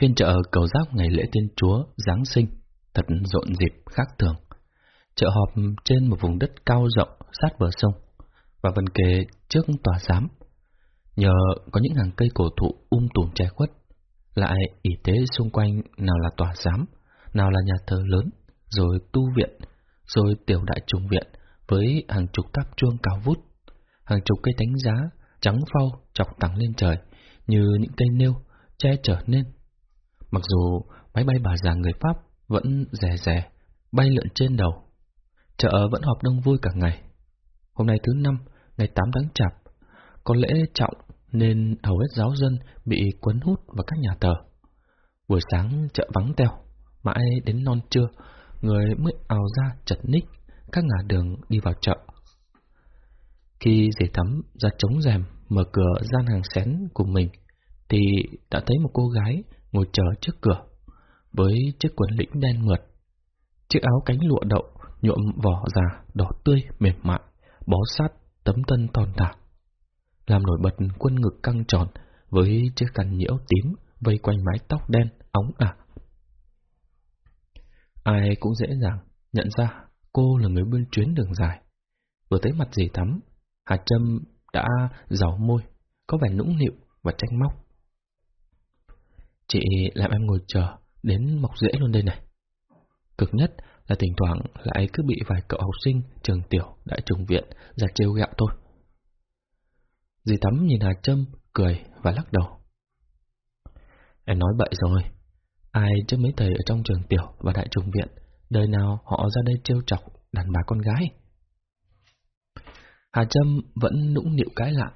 Speaker 1: Phiên chợ cầu giác ngày lễ Thiên Chúa Giáng sinh thật rộn rịp khác thường. Chợ họp trên một vùng đất cao rộng sát bờ sông và vần kề trước tòa giám. Nhờ có những hàng cây cổ thụ um tùm che khuất, lại y tế xung quanh nào là tòa giám, nào là nhà thờ lớn, rồi tu viện, rồi tiểu đại trùng viện với hàng chục tháp chuông cao vút, hàng chục cây thánh giá trắng phau chọc thẳng lên trời như những cây nêu che chở nên Mặc dù máy bay bà già người Pháp vẫn rè rè, bay lượn trên đầu. Chợ vẫn họp đông vui cả ngày. Hôm nay thứ năm, ngày 8 tháng chạp, có lễ trọng nên hầu hết giáo dân bị quấn hút vào các nhà thờ. Buổi sáng chợ vắng teo, mãi đến non trưa, người mới ào ra chật ních các ngả đường đi vào chợ. Khi dì thắm ra trống rèm mở cửa gian hàng xén của mình, thì đã thấy một cô gái ngồi chờ trước cửa, với chiếc quần lĩnh đen mượt. Chiếc áo cánh lụa đậu nhuộm vỏ già đỏ tươi mềm mại, bó sát tấm thân thon thả, làm nổi bật quân ngực căng tròn với chiếc khăn nhiễu tím vây quanh mái tóc đen óng ả. Ai cũng dễ dàng nhận ra cô là người buôn chuyến đường dài. Vừa thấy mặt dì thắm, Hà Trâm đã giàu môi, có vẻ nũng nịu và tranh móc. Chị làm em ngồi chờ đến mọc rễ luôn đây này. Cực nhất là thỉnh thoảng lại cứ bị vài cậu học sinh trường tiểu đại trùng viện ra trêu gạo thôi. Dì Tắm nhìn Hà Trâm, cười và lắc đầu. Em nói bậy rồi. Ai chứ mấy thầy ở trong trường tiểu và đại trùng viện, đời nào họ ra đây trêu chọc đàn bà con gái. Hà Trâm vẫn nũng nịu cái lạ,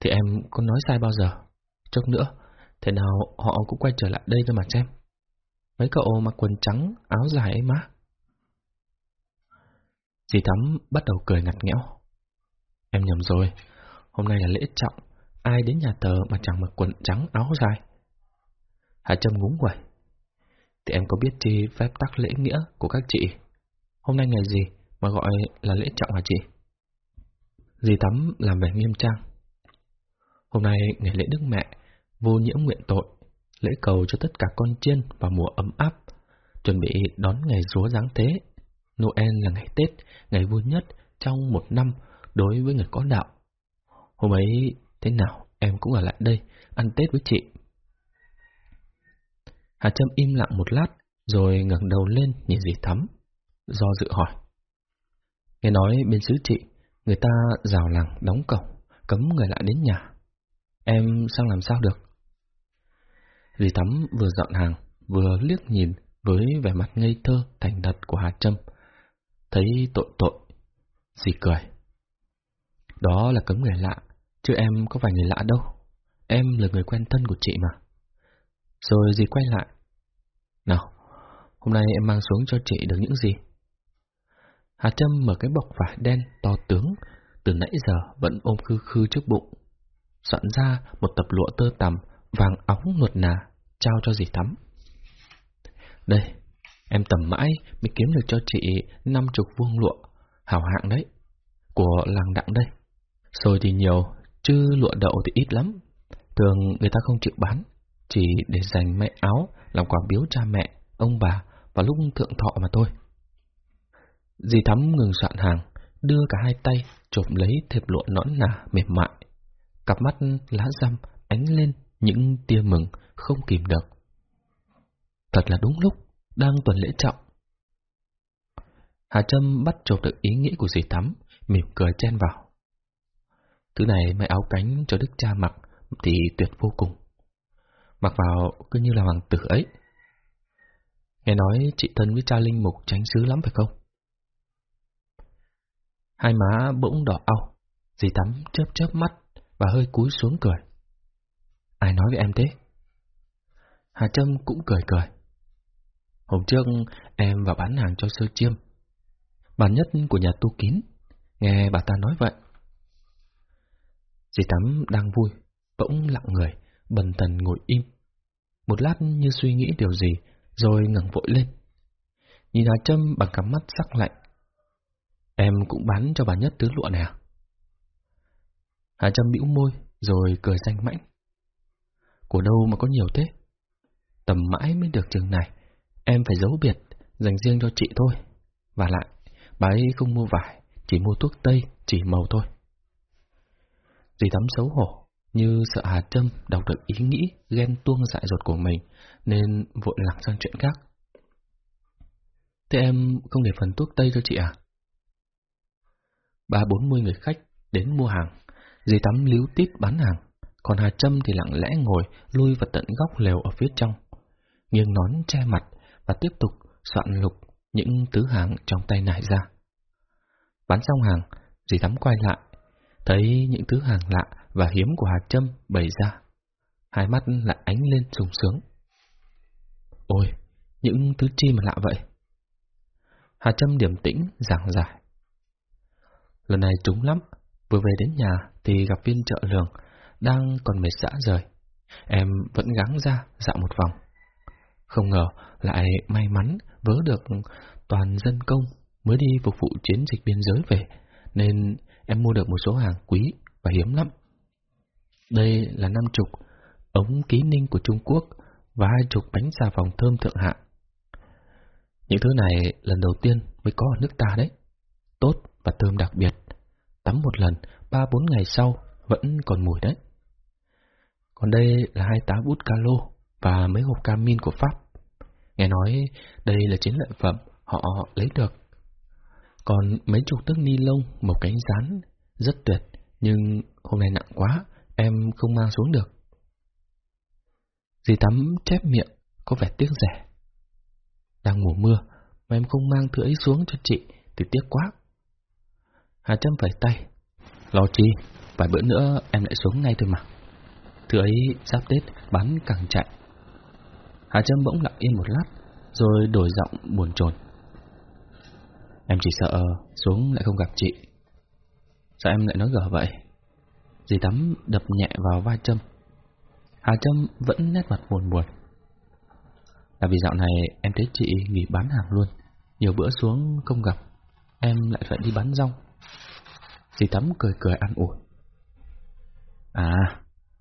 Speaker 1: Thì em có nói sai bao giờ? chốc nữa, Thế nào họ cũng quay trở lại đây cho mà xem. Mấy cậu mặc quần trắng, áo dài ấy má. Dì Thắm bắt đầu cười ngặt nghẽo. Em nhầm rồi, hôm nay là lễ trọng, ai đến nhà thờ mà chẳng mặc quần trắng áo dài. Hà Trâm ngúng quẩy. Thì em có biết chi phép tắc lễ nghĩa của các chị? Hôm nay ngày gì mà gọi là lễ trọng hả chị? Dì tắm làm vẻ nghiêm trang. Hôm nay ngày lễ Đức Mẹ, vô nhiễm nguyện tội, lễ cầu cho tất cả con chiên vào mùa ấm áp, chuẩn bị đón ngày rúa giáng thế. Noel là ngày Tết, ngày vui nhất trong một năm đối với người có đạo. Hôm ấy, thế nào em cũng ở lại đây, ăn Tết với chị. Hà Trâm im lặng một lát, rồi ngẩng đầu lên nhìn dì Thắm, do dự hỏi. Nghe nói bên xứ chị, người ta rào làng đóng cổng, cấm người lạ đến nhà. Em sang làm sao được? Dì Thắm vừa dọn hàng, vừa liếc nhìn với vẻ mặt ngây thơ thành thật của Hà Trâm. Thấy tội tội, dì cười. Đó là cấm người lạ, chứ em có phải người lạ đâu. Em là người quen thân của chị mà. Rồi dì quay lại. Nào, hôm nay em mang xuống cho chị được những gì? Hà Trâm mở cái bọc vải đen to tướng, từ nãy giờ vẫn ôm khư khư trước bụng. Soạn ra một tập lụa tơ tằm, vàng óng nuột nà, trao cho dì Thắm. Đây, em tầm mãi mới kiếm được cho chị năm chục vuông lụa, hảo hạng đấy, của làng đặng đây. Rồi thì nhiều, chứ lụa đậu thì ít lắm. Thường người ta không chịu bán, chỉ để dành mẹ áo làm quà biếu cha mẹ ông bà và lúc thượng thọ mà thôi. Dì Thắm ngừng soạn hàng, đưa cả hai tay chộp lấy thệp lụa nõn nà mềm mại. Cặp mắt lá răm ánh lên những tia mừng không kìm được. Thật là đúng lúc, đang tuần lễ trọng. Hà Trâm bắt chộp được ý nghĩ của dì Thắm, mỉm cười chen vào. Thứ này may áo cánh cho đức cha mặc thì tuyệt vô cùng. Mặc vào cứ như là hoàng tử ấy. Nghe nói chị thân với cha Linh Mục tránh xứ lắm phải không? Hai má bỗng đỏ au, dì tắm chớp chớp mắt và hơi cúi xuống cười. Ai nói với em thế? Hà Trâm cũng cười cười. Hôm trước em vào bán hàng cho sơ chiêm. Bản nhất của nhà tu kín, nghe bà ta nói vậy. Dì Tắm đang vui, bỗng lặng người, bần thần ngồi im. Một lát như suy nghĩ điều gì, rồi ngẩng vội lên. Nhìn Hà Trâm bằng cặp mắt sắc lạnh. Em cũng bán cho bà nhất tứ lụa này à? Hà Trâm bĩu môi, rồi cười xanh mãnh. Của đâu mà có nhiều thế? Tầm mãi mới được chừng này, em phải giấu biệt, dành riêng cho chị thôi. Và lại, bà ấy không mua vải, chỉ mua thuốc tây, chỉ màu thôi. Dì Thắm xấu hổ, như sợ Hà Trâm đọc được ý nghĩ ghen tuông dại dột của mình, nên vội lạc sang chuyện khác. Thế em không để phần thuốc tây cho chị à? Ba bốn mươi người khách đến mua hàng, dì Tắm líu tít bán hàng, còn Hà Trâm thì lặng lẽ ngồi lui vào tận góc lều ở phía trong, nghiêng nón che mặt và tiếp tục soạn lục những thứ hàng trong tay nải ra. Bán xong hàng, dì Tắm quay lại, thấy những thứ hàng lạ và hiếm của Hà Trâm bày ra. Hai mắt lại ánh lên sung sướng. Ôi, những thứ chi mà lạ vậy? Hà Trâm điềm tĩnh, giảng giải. Lần này trúng lắm, vừa về đến nhà thì gặp viên trợ lường, đang còn mệt xã rời. Em vẫn gắng ra dạo một vòng. Không ngờ lại may mắn vớ được toàn dân công mới đi phục vụ chiến dịch biên giới về, nên em mua được một số hàng quý và hiếm lắm. Đây là năm chục ống ký ninh của Trung Quốc và hai chục bánh xà phòng thơm thượng hạng. Những thứ này lần đầu tiên mới có ở nước ta đấy. Tốt và thơm đặc biệt. Tắm một lần, ba bốn ngày sau vẫn còn mùi đấy. Còn đây là hai tá bút calo và mấy hộp camin của Pháp. Nghe nói đây là chiến lợi phẩm họ lấy được. Còn mấy chục tấc ni lông màu cánh rán rất tuyệt, nhưng hôm nay nặng quá, em không mang xuống được. Dì tắm chép miệng, có vẻ tiếc rẻ. Đang mùa mưa, mà em không mang thứ ấy xuống cho chị thì tiếc quá. Hà Trâm phải tay. Lo chi, vài bữa nữa em lại xuống ngay thôi mà. Thứ ấy giáp Tết bán càng chạy. Hà Trâm bỗng lặng yên một lát, rồi đổi giọng buồn chồn. Em chỉ sợ xuống lại không gặp chị. Sao em lại nói gở vậy? Dì tắm đập nhẹ vào vai Trâm. Hà Trâm vẫn nét mặt buồn buồn. Là vì dạo này em thấy chị nghỉ bán hàng luôn. Nhiều bữa xuống không gặp, em lại phải đi bán rong. Dì tắm cười cười an ủi. À,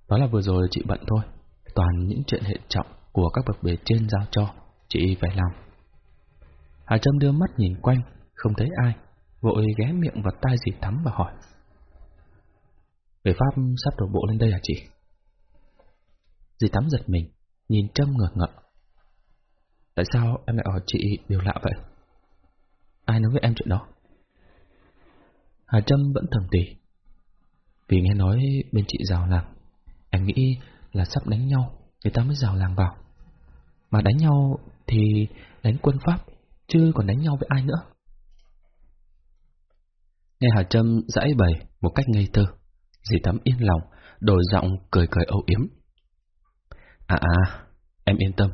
Speaker 1: đó là vừa rồi chị bận thôi. Toàn những chuyện hệ trọng của các bậc bề trên giao cho, chị phải làm. Hà Trâm đưa mắt nhìn quanh, không thấy ai, vội ghé miệng vào tai dì tắm và hỏi. Người Pháp sắp đổ bộ lên đây à chị? Dì tắm giật mình, nhìn Trâm ngờ ngợ. Tại sao em lại hỏi chị điều lạ vậy? Ai nói với em chuyện đó? Hà Trâm vẫn thầm tỉ. Vì nghe nói bên chị rào làng, em nghĩ là sắp đánh nhau, người ta mới rào làng vào. Mà đánh nhau thì đánh quân Pháp, chứ còn đánh nhau với ai nữa. Nghe Hà Trâm giải bày một cách ngây thơ, dì tắm yên lòng, đổi giọng cười cười âu yếm. À à, em yên tâm,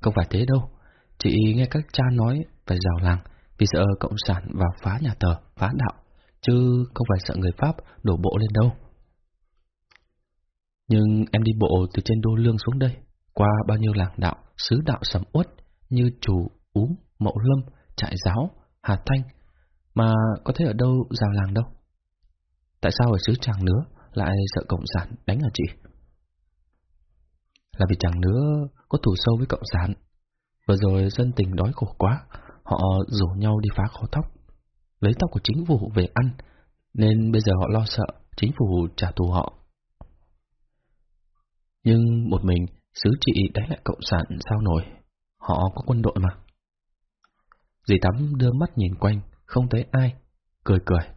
Speaker 1: không phải thế đâu. Chị nghe các cha nói phải rào làng vì sợ cộng sản vào phá nhà thờ, phá đạo, chứ không phải sợ người Pháp đổ bộ lên đâu. Nhưng em đi bộ từ trên đô lương xuống đây, qua bao nhiêu làng đạo, xứ đạo sầm uất như chủ, úm, mậu lâm, trại giáo, hà thanh, mà có thể ở đâu rào làng đâu. Tại sao ở xứ Tràng nữa? Lại sợ Cộng sản đánh hả chị? Là vì chẳng nữa có thủ sâu với Cộng sản. Vừa rồi dân tình đói khổ quá, họ rủ nhau đi phá kho tóc, lấy tóc của chính phủ về ăn, nên bây giờ họ lo sợ chính phủ trả thù họ. Nhưng một mình, sứ trị đánh lại cộng sản sao nổi, họ có quân đội mà. Dì Tắm đưa mắt nhìn quanh, không thấy ai, cười cười.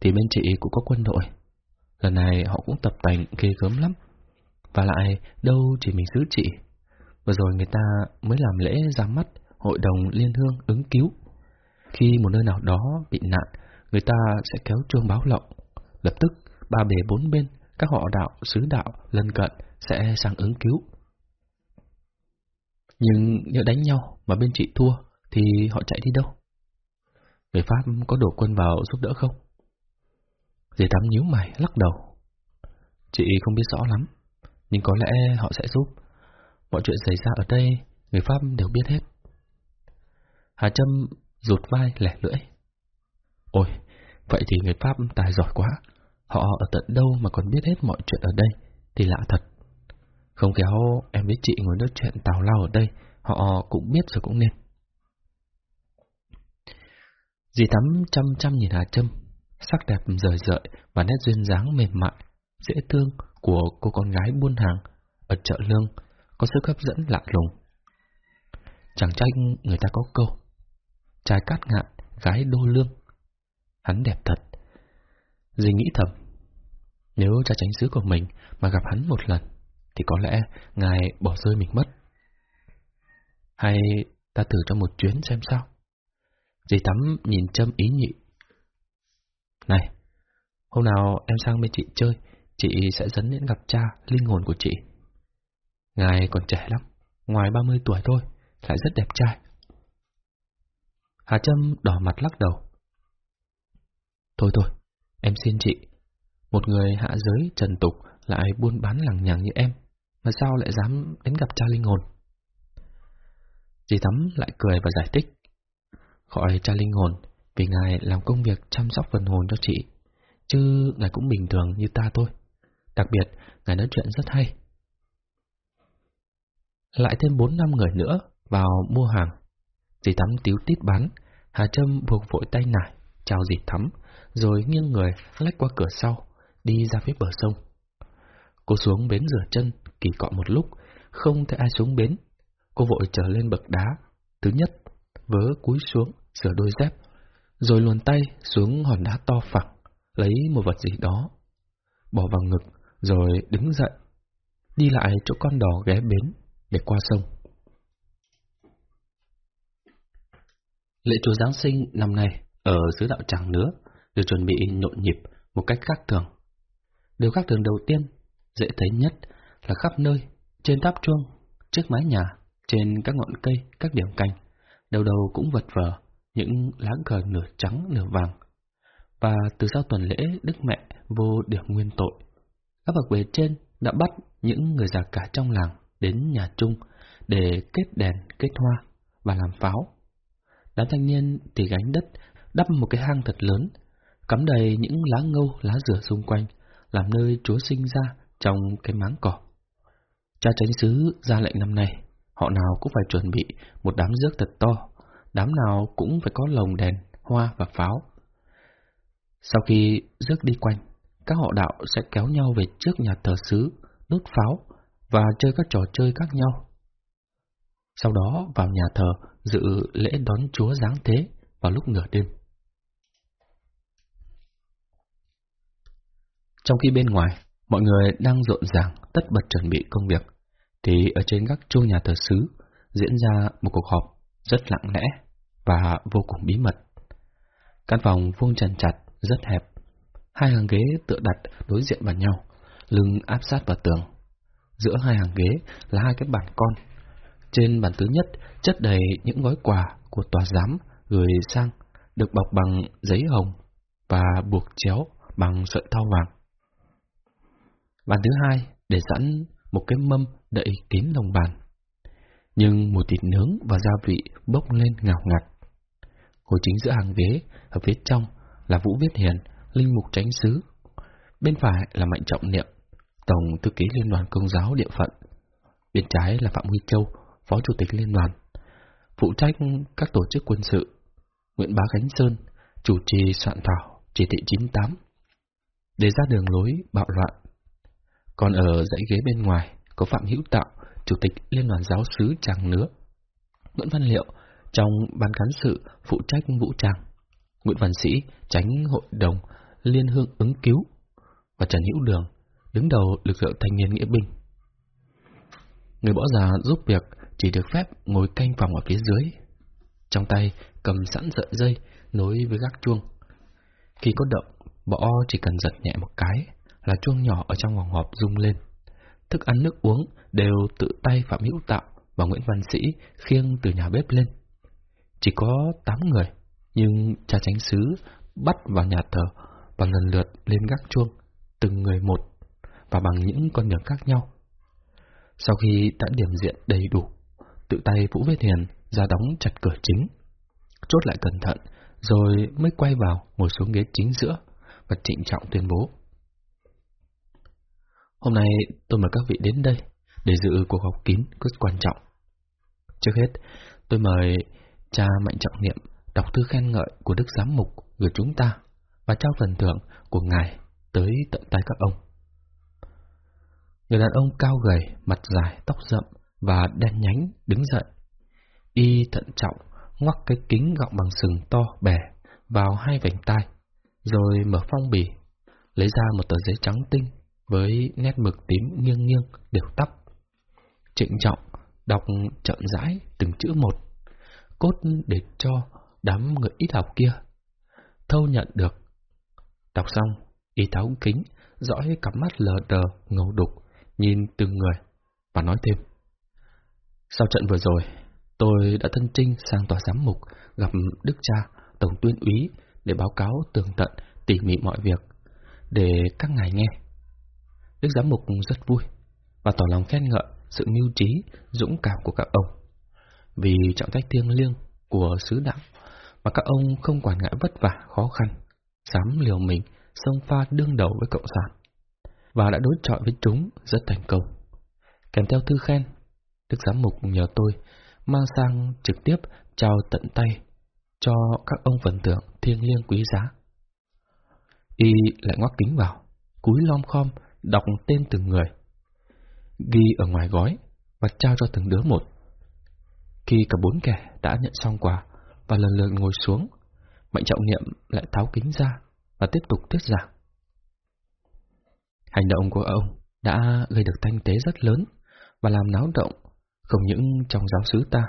Speaker 1: Thì bên chị cũng có quân đội, lần này họ cũng tập tành ghê gớm lắm. Và lại, đâu chỉ mình giữ chị. vừa rồi người ta mới làm lễ ra mắt hội đồng liên hương ứng cứu. Khi một nơi nào đó bị nạn, người ta sẽ kéo chuông báo lộng. Lập tức, ba bề bốn bên, các họ đạo, sứ đạo, lân cận sẽ sang ứng cứu. Nhưng nếu đánh nhau mà bên chị thua, thì họ chạy đi đâu? Người Pháp có đổ quân vào giúp đỡ không? Dì Tám nhíu mày, lắc đầu. Chị không biết rõ lắm, nhưng có lẽ họ sẽ giúp. Mọi chuyện xảy ra ở đây, người Pháp đều biết hết. Hà Trâm rụt vai lẻ lưỡi. Ôi, vậy thì người Pháp tài giỏi quá. Họ ở tận đâu mà còn biết hết mọi chuyện ở đây, thì lạ thật. Không kéo em biết chị ngồi nói chuyện tào lao ở đây, họ cũng biết rồi cũng nên. Dì Thắm chăm chăm nhìn Hà Trâm, sắc đẹp rời rợi và nét duyên dáng mềm mại, dễ thương của cô con gái buôn hàng ở chợ lương có sức hấp dẫn lạ lùng. Chẳng trách người ta có câu, trai cát ngạn, gái đô lương. Hắn đẹp thật. Dì nghĩ thầm, nếu cha tránh xứ của mình mà gặp hắn một lần, thì có lẽ ngài bỏ rơi mình mất. Hay ta thử cho một chuyến xem sao? Dì Tắm nhìn châm ý nhị. Này, hôm nào em sang bên chị chơi, chị sẽ dẫn đến gặp cha, linh hồn của chị. Ngài còn trẻ lắm, ngoài 30 tuổi thôi, lại rất đẹp trai. Hà Trâm đỏ mặt lắc đầu. Thôi thôi, em xin chị, một người hạ giới trần tục lại buôn bán lằng nhằng như em, mà sao lại dám đến gặp cha linh hồn? Dì Thắm lại cười và giải thích. khỏi cha linh hồn vì ngài làm công việc chăm sóc phần hồn cho chị, chứ ngài cũng bình thường như ta thôi. Đặc biệt, ngài nói chuyện rất hay. Lại thêm bốn năm người nữa vào mua hàng. Dì Thắm tiếu tít bán, Hà Trâm buộc vội tay nải, chào dì Thắm, rồi nghiêng người lách qua cửa sau, đi ra phía bờ sông. Cô xuống bến rửa chân, kỳ cọ một lúc, không thấy ai xuống bến. Cô vội trở lên bậc đá. Thứ nhất, vớ cúi xuống, sửa đôi dép, rồi luồn tay xuống hòn đá to phẳng, lấy một vật gì đó, bỏ vào ngực, rồi đứng dậy, đi lại chỗ con đò ghé bến để qua sông. Lễ chùa Giáng sinh năm nay ở xứ đạo Tràng Nứa được chuẩn bị nhộn nhịp một cách khác thường. Điều khác thường đầu tiên, dễ thấy nhất là khắp nơi, trên tháp chuông, trước mái nhà, trên các ngọn cây, các điểm canh, đầu đầu cũng vật vờ những lá cờ nửa trắng nửa vàng. Và từ sau tuần lễ Đức Mẹ vô điểm nguyên tội, các bậc bề trên đã bắt những người già cả trong làng đến nhà chung để kết đèn, kết hoa và làm pháo. Đám thanh niên thì gánh đất, đắp một cái hang thật lớn, cắm đầy những lá ngâu, lá dừa xung quanh, làm nơi Chúa sinh ra trong cái máng cỏ. Cha tránh xứ ra lệnh năm nay, họ nào cũng phải chuẩn bị một đám rước thật to, đám nào cũng phải có lồng đèn, hoa và pháo. Sau khi rước đi quanh, các họ đạo sẽ kéo nhau về trước nhà thờ xứ, đốt pháo và chơi các trò chơi khác nhau. Sau đó vào nhà thờ dự lễ đón Chúa Giáng Thế vào lúc nửa đêm. Trong khi bên ngoài, mọi người đang rộn ràng tất bật chuẩn bị công việc, thì ở trên gác chuông nhà thờ xứ diễn ra một cuộc họp rất lặng lẽ và vô cùng bí mật. Căn phòng vuông trần chặt, rất hẹp. Hai hàng ghế tựa đặt đối diện vào nhau, lưng áp sát vào tường. Giữa hai hàng ghế là hai cái bàn con. Trên bàn thứ nhất chất đầy những gói quà của tòa giám gửi sang, được bọc bằng giấy hồng và buộc chéo bằng sợi thau vàng. Bàn thứ hai để sẵn một cái mâm đậy kín lồng bàn. Nhưng mùi thịt nướng và gia vị bốc lên ngào ngạt. Ngồi chính giữa hàng ghế, ở phía trong là Vũ Viết Hiền, linh mục tránh xứ. Bên phải là Mạnh Trọng Niệm, Tổng thư ký Liên đoàn Công giáo địa phận. Bên trái là Phạm Huy Châu, Phó Chủ tịch Liên đoàn, phụ trách các tổ chức quân sự, Nguyễn Bá Khánh Sơn, chủ trì soạn thảo chỉ thị 98, để ra đường lối bạo loạn. Còn ở dãy ghế bên ngoài có Phạm Hữu Tạo, Chủ tịch Liên đoàn Giáo sứ Tràng Nứa, Nguyễn Văn Liệu, trong ban cán sự phụ trách vũ trang, Nguyễn Văn Sĩ, tránh hội đồng Liên Hương ứng cứu, và Trần Hữu Đường, đứng đầu lực lượng thanh niên nghĩa binh. Người bỏ già giúp việc chỉ được phép ngồi canh phòng ở phía dưới, trong tay cầm sẵn sợi dây nối với gác chuông. Khi có động, bỏ chỉ cần giật nhẹ một cái là chuông nhỏ ở trong vòng họp rung lên. Thức ăn nước uống đều tự tay Phạm Hữu Tạo và Nguyễn Văn Sĩ khiêng từ nhà bếp lên. Chỉ có 8 người, nhưng cha tránh xứ bắt vào nhà thờ và lần lượt lên gác chuông, từng người một, và bằng những con đường khác nhau. Sau khi đã điểm diện đầy đủ, tự tay Vũ Viết Hiền ra đóng chặt cửa chính, chốt lại cẩn thận, rồi mới quay vào ngồi xuống ghế chính giữa và trịnh trọng tuyên bố. Hôm nay tôi mời các vị đến đây để dự cuộc họp kín rất quan trọng. Trước hết, tôi mời cha Mạnh Trọng Niệm đọc thư khen ngợi của Đức Giám Mục gửi chúng ta và trao phần thưởng của Ngài tới tận tay các ông. Người đàn ông cao gầy, mặt dài, tóc rậm và đen nhánh đứng dậy. Y thận trọng ngoắc cái kính gọng bằng sừng to bè vào hai vành tai, rồi mở phong bì, lấy ra một tờ giấy trắng tinh với nét mực tím nghiêng nghiêng đều tắp. Trịnh trọng đọc chậm rãi từng chữ một, cốt để cho đám người ít học kia thâu nhận được. Đọc xong, y tháo kính, dõi cặp mắt lờ đờ, ngầu đục, nhìn từng người, và nói thêm. Sau trận vừa rồi, tôi đã thân trinh sang tòa giám mục gặp Đức cha, Tổng tuyên úy để báo cáo tường tận, tỉ mỉ mọi việc, để các ngài nghe. Đức giám mục rất vui, và tỏ lòng khen ngợi sự mưu trí, dũng cảm của các ông. Vì trọng trách thiêng liêng của sứ đạo mà các ông không quản ngại vất vả, khó khăn, dám liều mình, xông pha đương đầu với Cộng sản, và đã đối chọi với chúng rất thành công. Kèm theo thư khen, Đức Giám Mục nhờ tôi mang sang trực tiếp trao tận tay cho các ông phần thưởng thiêng liêng quý giá. Y lại ngoắc kính vào, cúi lom khom, đọc tên từng người, ghi ở ngoài gói và trao cho từng đứa một. Khi cả bốn kẻ đã nhận xong quà, và lần lượt ngồi xuống. Mạnh trọng niệm lại tháo kính ra và tiếp tục thuyết giảng. Hành động của ông đã gây được thanh tế rất lớn và làm náo động không những trong giáo xứ ta,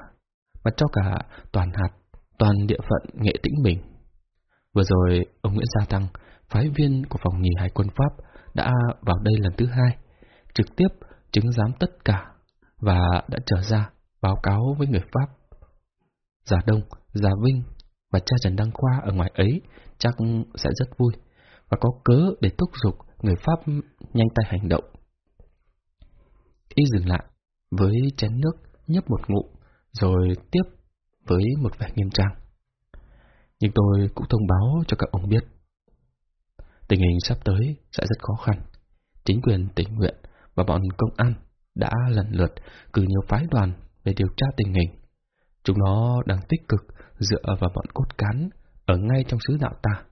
Speaker 1: mà cho cả toàn hạt, toàn địa phận nghệ tĩnh mình. Vừa rồi, ông Nguyễn Gia Tăng, phái viên của phòng nhì hải quân Pháp, đã vào đây lần thứ hai, trực tiếp chứng giám tất cả và đã trở ra báo cáo với người Pháp. Giả Đông, Già Vinh và cha Trần Đăng Khoa ở ngoài ấy chắc sẽ rất vui và có cớ để thúc giục người Pháp nhanh tay hành động. Y dừng lại với chén nước nhấp một ngụm rồi tiếp với một vẻ nghiêm trang. Nhưng tôi cũng thông báo cho các ông biết. Tình hình sắp tới sẽ rất khó khăn. Chính quyền tỉnh nguyện và bọn công an đã lần lượt cử nhiều phái đoàn để điều tra tình hình. Chúng nó đang tích cực dựa vào bọn cốt cán ở ngay trong xứ đạo ta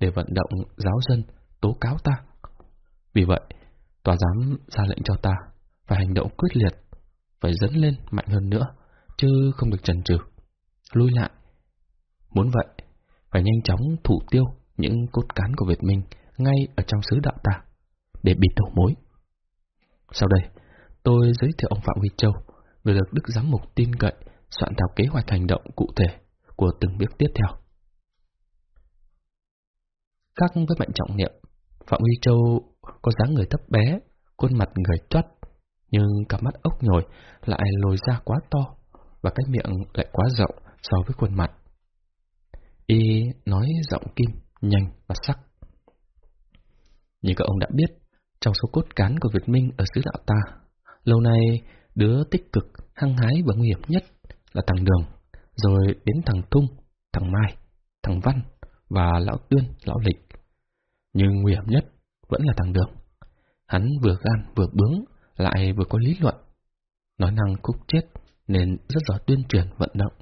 Speaker 1: để vận động giáo dân tố cáo ta. Vì vậy, tòa giám ra lệnh cho ta phải hành động quyết liệt, phải dấn lên mạnh hơn nữa, chứ không được chần chừ, lui lại. Muốn vậy, phải nhanh chóng thủ tiêu những cốt cán của Việt Minh ngay ở trong xứ đạo ta, để bịt đầu mối. Sau đây, tôi giới thiệu ông Phạm Huy Châu, người được Đức Giám Mục tin cậy soạn thảo kế hoạch hành động cụ thể của từng bước tiếp theo. Khác với Mạnh Trọng Niệm, Phạm Huy Châu có dáng người thấp bé, khuôn mặt người toát, nhưng cặp mắt ốc nhồi lại lồi ra quá to và cái miệng lại quá rộng so với khuôn mặt. Y nói giọng kim, nhanh và sắc. Như các ông đã biết, trong số cốt cán của Việt Minh ở xứ đạo ta, lâu nay đứa tích cực, hăng hái và nguy hiểm nhất là thằng Đường rồi đến thằng Tung, thằng Mai, thằng Văn và lão Tuyên, lão Lịch. Nhưng nguy hiểm nhất vẫn là thằng Đường. Hắn vừa gan vừa bướng, lại vừa có lý luận. Nói năng khúc chết, nên rất giỏi tuyên truyền vận động.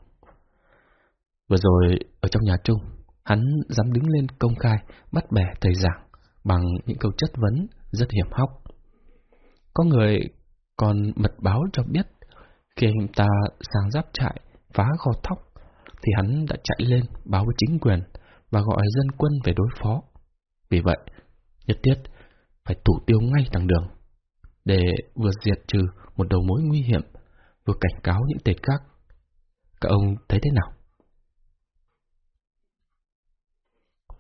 Speaker 1: Vừa rồi, ở trong nhà chung, hắn dám đứng lên công khai bắt bẻ thầy giảng bằng những câu chất vấn rất hiểm hóc. Có người còn mật báo cho biết khi anh ta sang giáp trại phá kho thóc thì hắn đã chạy lên báo với chính quyền và gọi dân quân về đối phó. Vì vậy, nhất thiết phải thủ tiêu ngay thằng đường để vừa diệt trừ một đầu mối nguy hiểm, vừa cảnh cáo những tệ khác. Các ông thấy thế nào?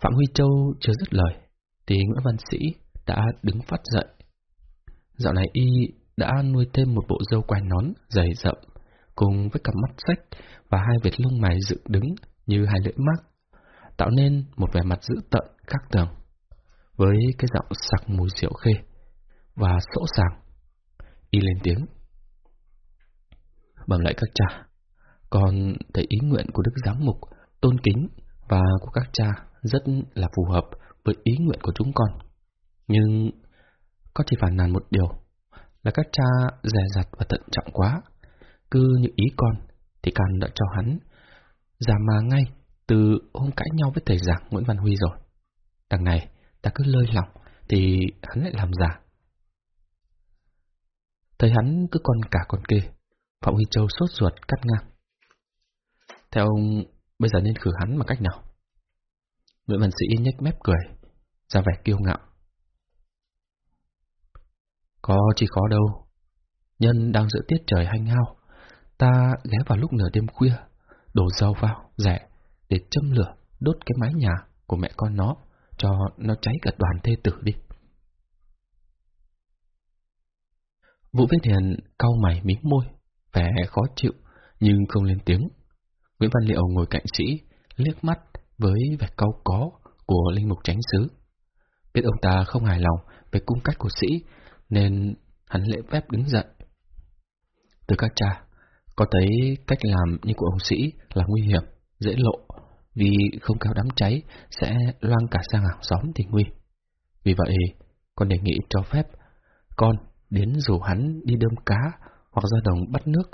Speaker 1: Phạm Huy Châu chưa dứt lời, thì Nguyễn Văn Sĩ đã đứng phát dậy. Dạo này y đã nuôi thêm một bộ râu quai nón dày rậm, cùng với cặp mắt sách và hai vệt lông mày dựng đứng như hai lưỡi mắt, tạo nên một vẻ mặt dữ tợn khác thường, với cái giọng sặc mùi rượu khê và sỗ sàng. Y lên tiếng. Bẩm lại các cha, còn thấy ý nguyện của Đức Giám Mục, tôn kính và của các cha rất là phù hợp với ý nguyện của chúng con. Nhưng có chỉ phản nàn một điều là các cha dè dặt và thận trọng quá. Cứ như ý con thì Can đã cho hắn giả mà ngay từ hôm cãi nhau với thầy giảng Nguyễn Văn Huy rồi. Đằng này ta cứ lơi lỏng thì hắn lại làm giả. Thấy hắn cứ con cả con kê, Phạm Huy Châu sốt ruột cắt ngang. Theo ông, bây giờ nên khử hắn bằng cách nào? Nguyễn Văn Sĩ nhếch mép cười, ra vẻ kiêu ngạo. Có chi khó đâu. Nhân đang giữa tiết trời hanh hao. Ta ghé vào lúc nửa đêm khuya, đổ dầu vào, rẻ, để châm lửa, đốt cái mái nhà của mẹ con nó, cho nó cháy cả đoàn thê tử đi. Vũ Viết Hiền cau mày mím môi, vẻ khó chịu, nhưng không lên tiếng. Nguyễn Văn Liệu ngồi cạnh sĩ, liếc mắt với vẻ cau có của linh mục tránh xứ. Biết ông ta không hài lòng về cung cách của sĩ, nên hắn lễ phép đứng dậy. Từ các cha, có thấy cách làm như của ông sĩ là nguy hiểm, dễ lộ, vì không kéo đám cháy sẽ loang cả sang hàng xóm thì nguy. Vì vậy, con đề nghị cho phép con đến rủ hắn đi đơm cá hoặc ra đồng bắt nước,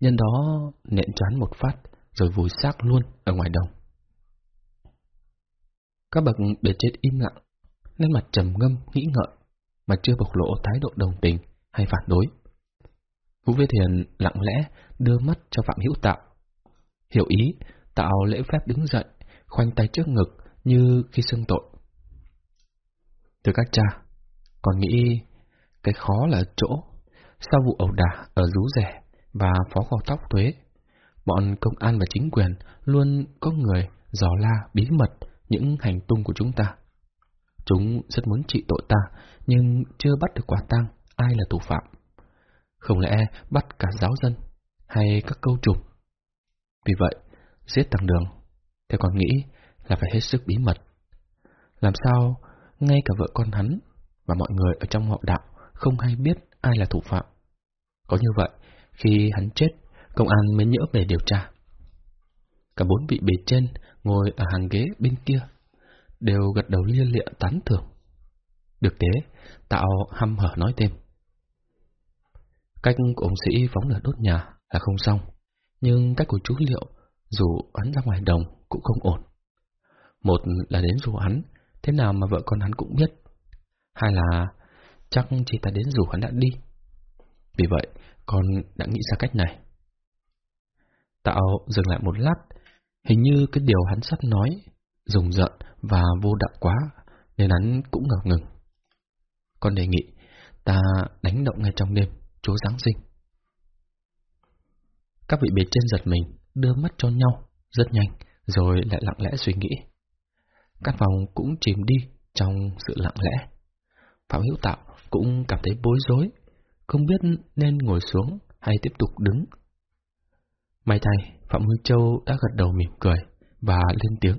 Speaker 1: nhân đó nện choán một phát rồi vùi xác luôn ở ngoài đồng. Các bậc bề chết im lặng, lên mặt trầm ngâm, nghĩ ngợi, mà chưa bộc lộ thái độ đồng tình hay phản đối. Vũ Viết Thiền lặng lẽ đưa mắt cho Phạm Hữu Tạo. Hiểu ý, Tạo lễ phép đứng dậy, khoanh tay trước ngực như khi xưng tội. Từ các cha, còn nghĩ cái khó là chỗ, sau vụ ẩu đả ở rú rẻ và phó kho tóc thuế, bọn công an và chính quyền luôn có người dò la bí mật những hành tung của chúng ta. Chúng rất muốn trị tội ta, nhưng chưa bắt được quả tang ai là thủ phạm. Không lẽ bắt cả giáo dân hay các câu trùng? Vì vậy, giết tăng Đường, theo con nghĩ là phải hết sức bí mật. Làm sao ngay cả vợ con hắn và mọi người ở trong họ đạo không hay biết ai là thủ phạm. Có như vậy, khi hắn chết, công an mới nhỡ về điều tra. Cả bốn vị bề trên ngồi ở hàng ghế bên kia, đều gật đầu lia lịa tán thưởng. Được thế, Tạo hăm hở nói thêm. Cách của ông sĩ phóng lửa đốt nhà là không xong, nhưng cách của chú Liệu dù hắn ra ngoài đồng cũng không ổn. Một là đến rủ hắn, thế nào mà vợ con hắn cũng biết. Hai là chắc chỉ ta đến rủ hắn đã đi. Vì vậy, con đã nghĩ ra cách này. Tạo dừng lại một lát, hình như cái điều hắn sắp nói, dùng rợn và vô đạo quá, nên hắn cũng ngập ngừng. Con đề nghị, ta đánh động ngay trong đêm, chúa Giáng sinh. Các vị bề trên giật mình, đưa mắt cho nhau, rất nhanh, rồi lại lặng lẽ suy nghĩ. Các phòng cũng chìm đi trong sự lặng lẽ. Phạm Hữu Tạo cũng cảm thấy bối rối, không biết nên ngồi xuống hay tiếp tục đứng. May thay, Phạm Huy Châu đã gật đầu mỉm cười và lên tiếng.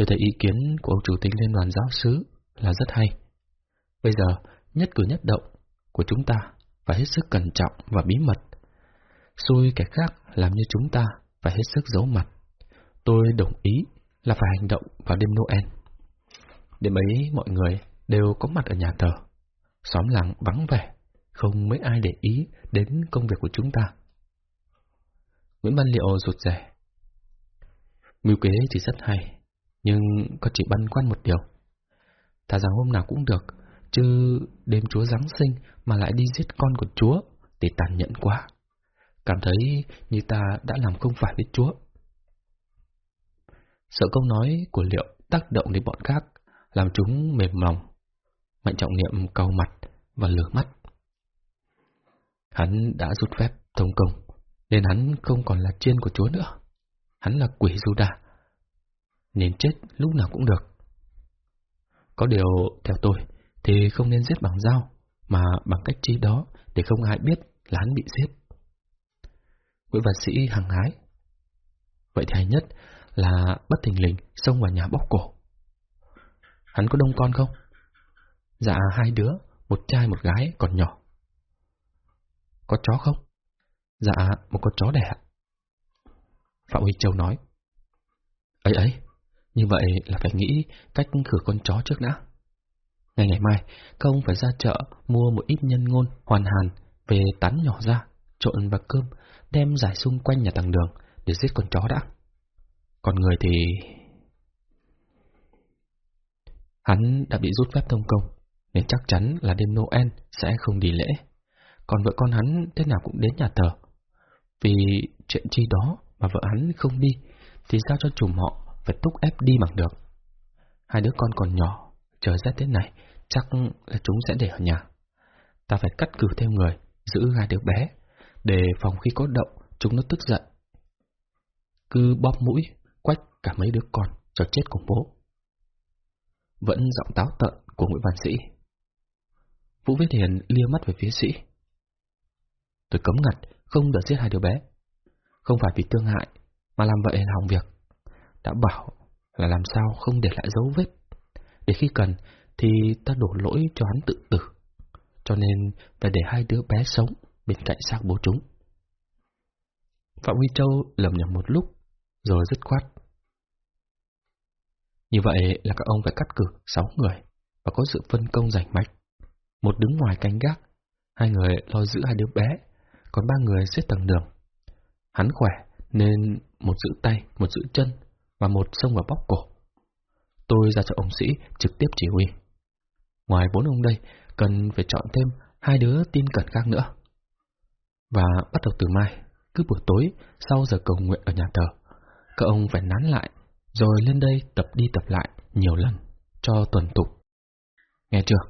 Speaker 1: Tôi thấy ý kiến của ông chủ tịch liên đoàn giáo sứ là rất hay. Bây giờ, nhất cử nhất động của chúng ta phải hết sức cẩn trọng và bí mật. Xui kẻ khác làm như chúng ta phải hết sức giấu mặt. Tôi đồng ý là phải hành động vào đêm Noel. Đêm ấy mọi người đều có mặt ở nhà thờ. Xóm làng vắng vẻ, không mấy ai để ý đến công việc của chúng ta. Nguyễn Văn Liệu rụt rẻ. Mưu kế thì rất hay, nhưng con chỉ băn khoăn một điều. Thà rằng hôm nào cũng được, chứ đêm chúa Giáng sinh mà lại đi giết con của chúa thì tàn nhẫn quá. Cảm thấy như ta đã làm không phải với chúa. Sợ câu nói của Liệu tác động đến bọn khác, làm chúng mềm lòng. Mạnh trọng niệm cau mặt và lửa mắt. Hắn đã rút phép thông công, nên hắn không còn là chiên của chúa nữa. Hắn là quỷ Judah nên chết lúc nào cũng được. Có điều, theo tôi, thì không nên giết bằng dao, mà bằng cách chi đó để không ai biết là hắn bị giết. Nguyễn văn sĩ hằng hái. Vậy thì hay nhất là bất thình lình xông vào nhà bóc cổ. Hắn có đông con không? Dạ hai đứa, một trai một gái còn nhỏ. Có chó không? Dạ, một con chó đẻ. Phạm Huy Châu nói. Ấy ấy, như vậy là phải nghĩ cách khử con chó trước đã. Ngày ngày mai, công phải ra chợ mua một ít nhân ngôn hoàn hàn về tán nhỏ ra, trộn vào cơm, đem giải xung quanh nhà tầng đường để giết con chó đã. Còn người thì... Hắn đã bị rút phép thông công, nên chắc chắn là đêm Noel sẽ không đi lễ. Còn vợ con hắn thế nào cũng đến nhà thờ. Vì chuyện chi đó mà vợ hắn không đi, thì sao cho chùm họ phải thúc ép đi bằng được. Hai đứa con còn nhỏ, trời rét thế này, chắc là chúng sẽ để ở nhà. Ta phải cắt cử thêm người, giữ hai đứa bé, để phòng khi có động, chúng nó tức giận. Cứ bóp mũi, quách cả mấy đứa con, cho chết cùng bố. Vẫn giọng táo tận của Nguyễn Văn Sĩ. Vũ Viết Hiền lia mắt về phía sĩ. Tôi cấm ngặt, không được giết hai đứa bé. Không phải vì tương hại, mà làm vậy là hỏng việc. Đã bảo là làm sao không để lại dấu vết. Để khi cần thì ta đổ lỗi cho hắn tự tử. Cho nên phải để hai đứa bé sống bên cạnh xác bố chúng. Phạm Huy Châu lầm nhầm một lúc, rồi dứt khoát. Như vậy là các ông phải cắt cử sáu người và có sự phân công rảnh mạch. Một đứng ngoài canh gác, hai người lo giữ hai đứa bé, còn ba người xếp tầng đường. Hắn khỏe nên một giữ tay, một giữ chân và một xông vào bóc cổ. Tôi ra cho ông sĩ trực tiếp chỉ huy. Ngoài bốn ông đây, cần phải chọn thêm hai đứa tin cẩn khác nữa. Và bắt đầu từ mai, cứ buổi tối sau giờ cầu nguyện ở nhà thờ, các ông phải nán lại, rồi lên đây tập đi tập lại nhiều lần, cho tuần tục. Nghe chưa?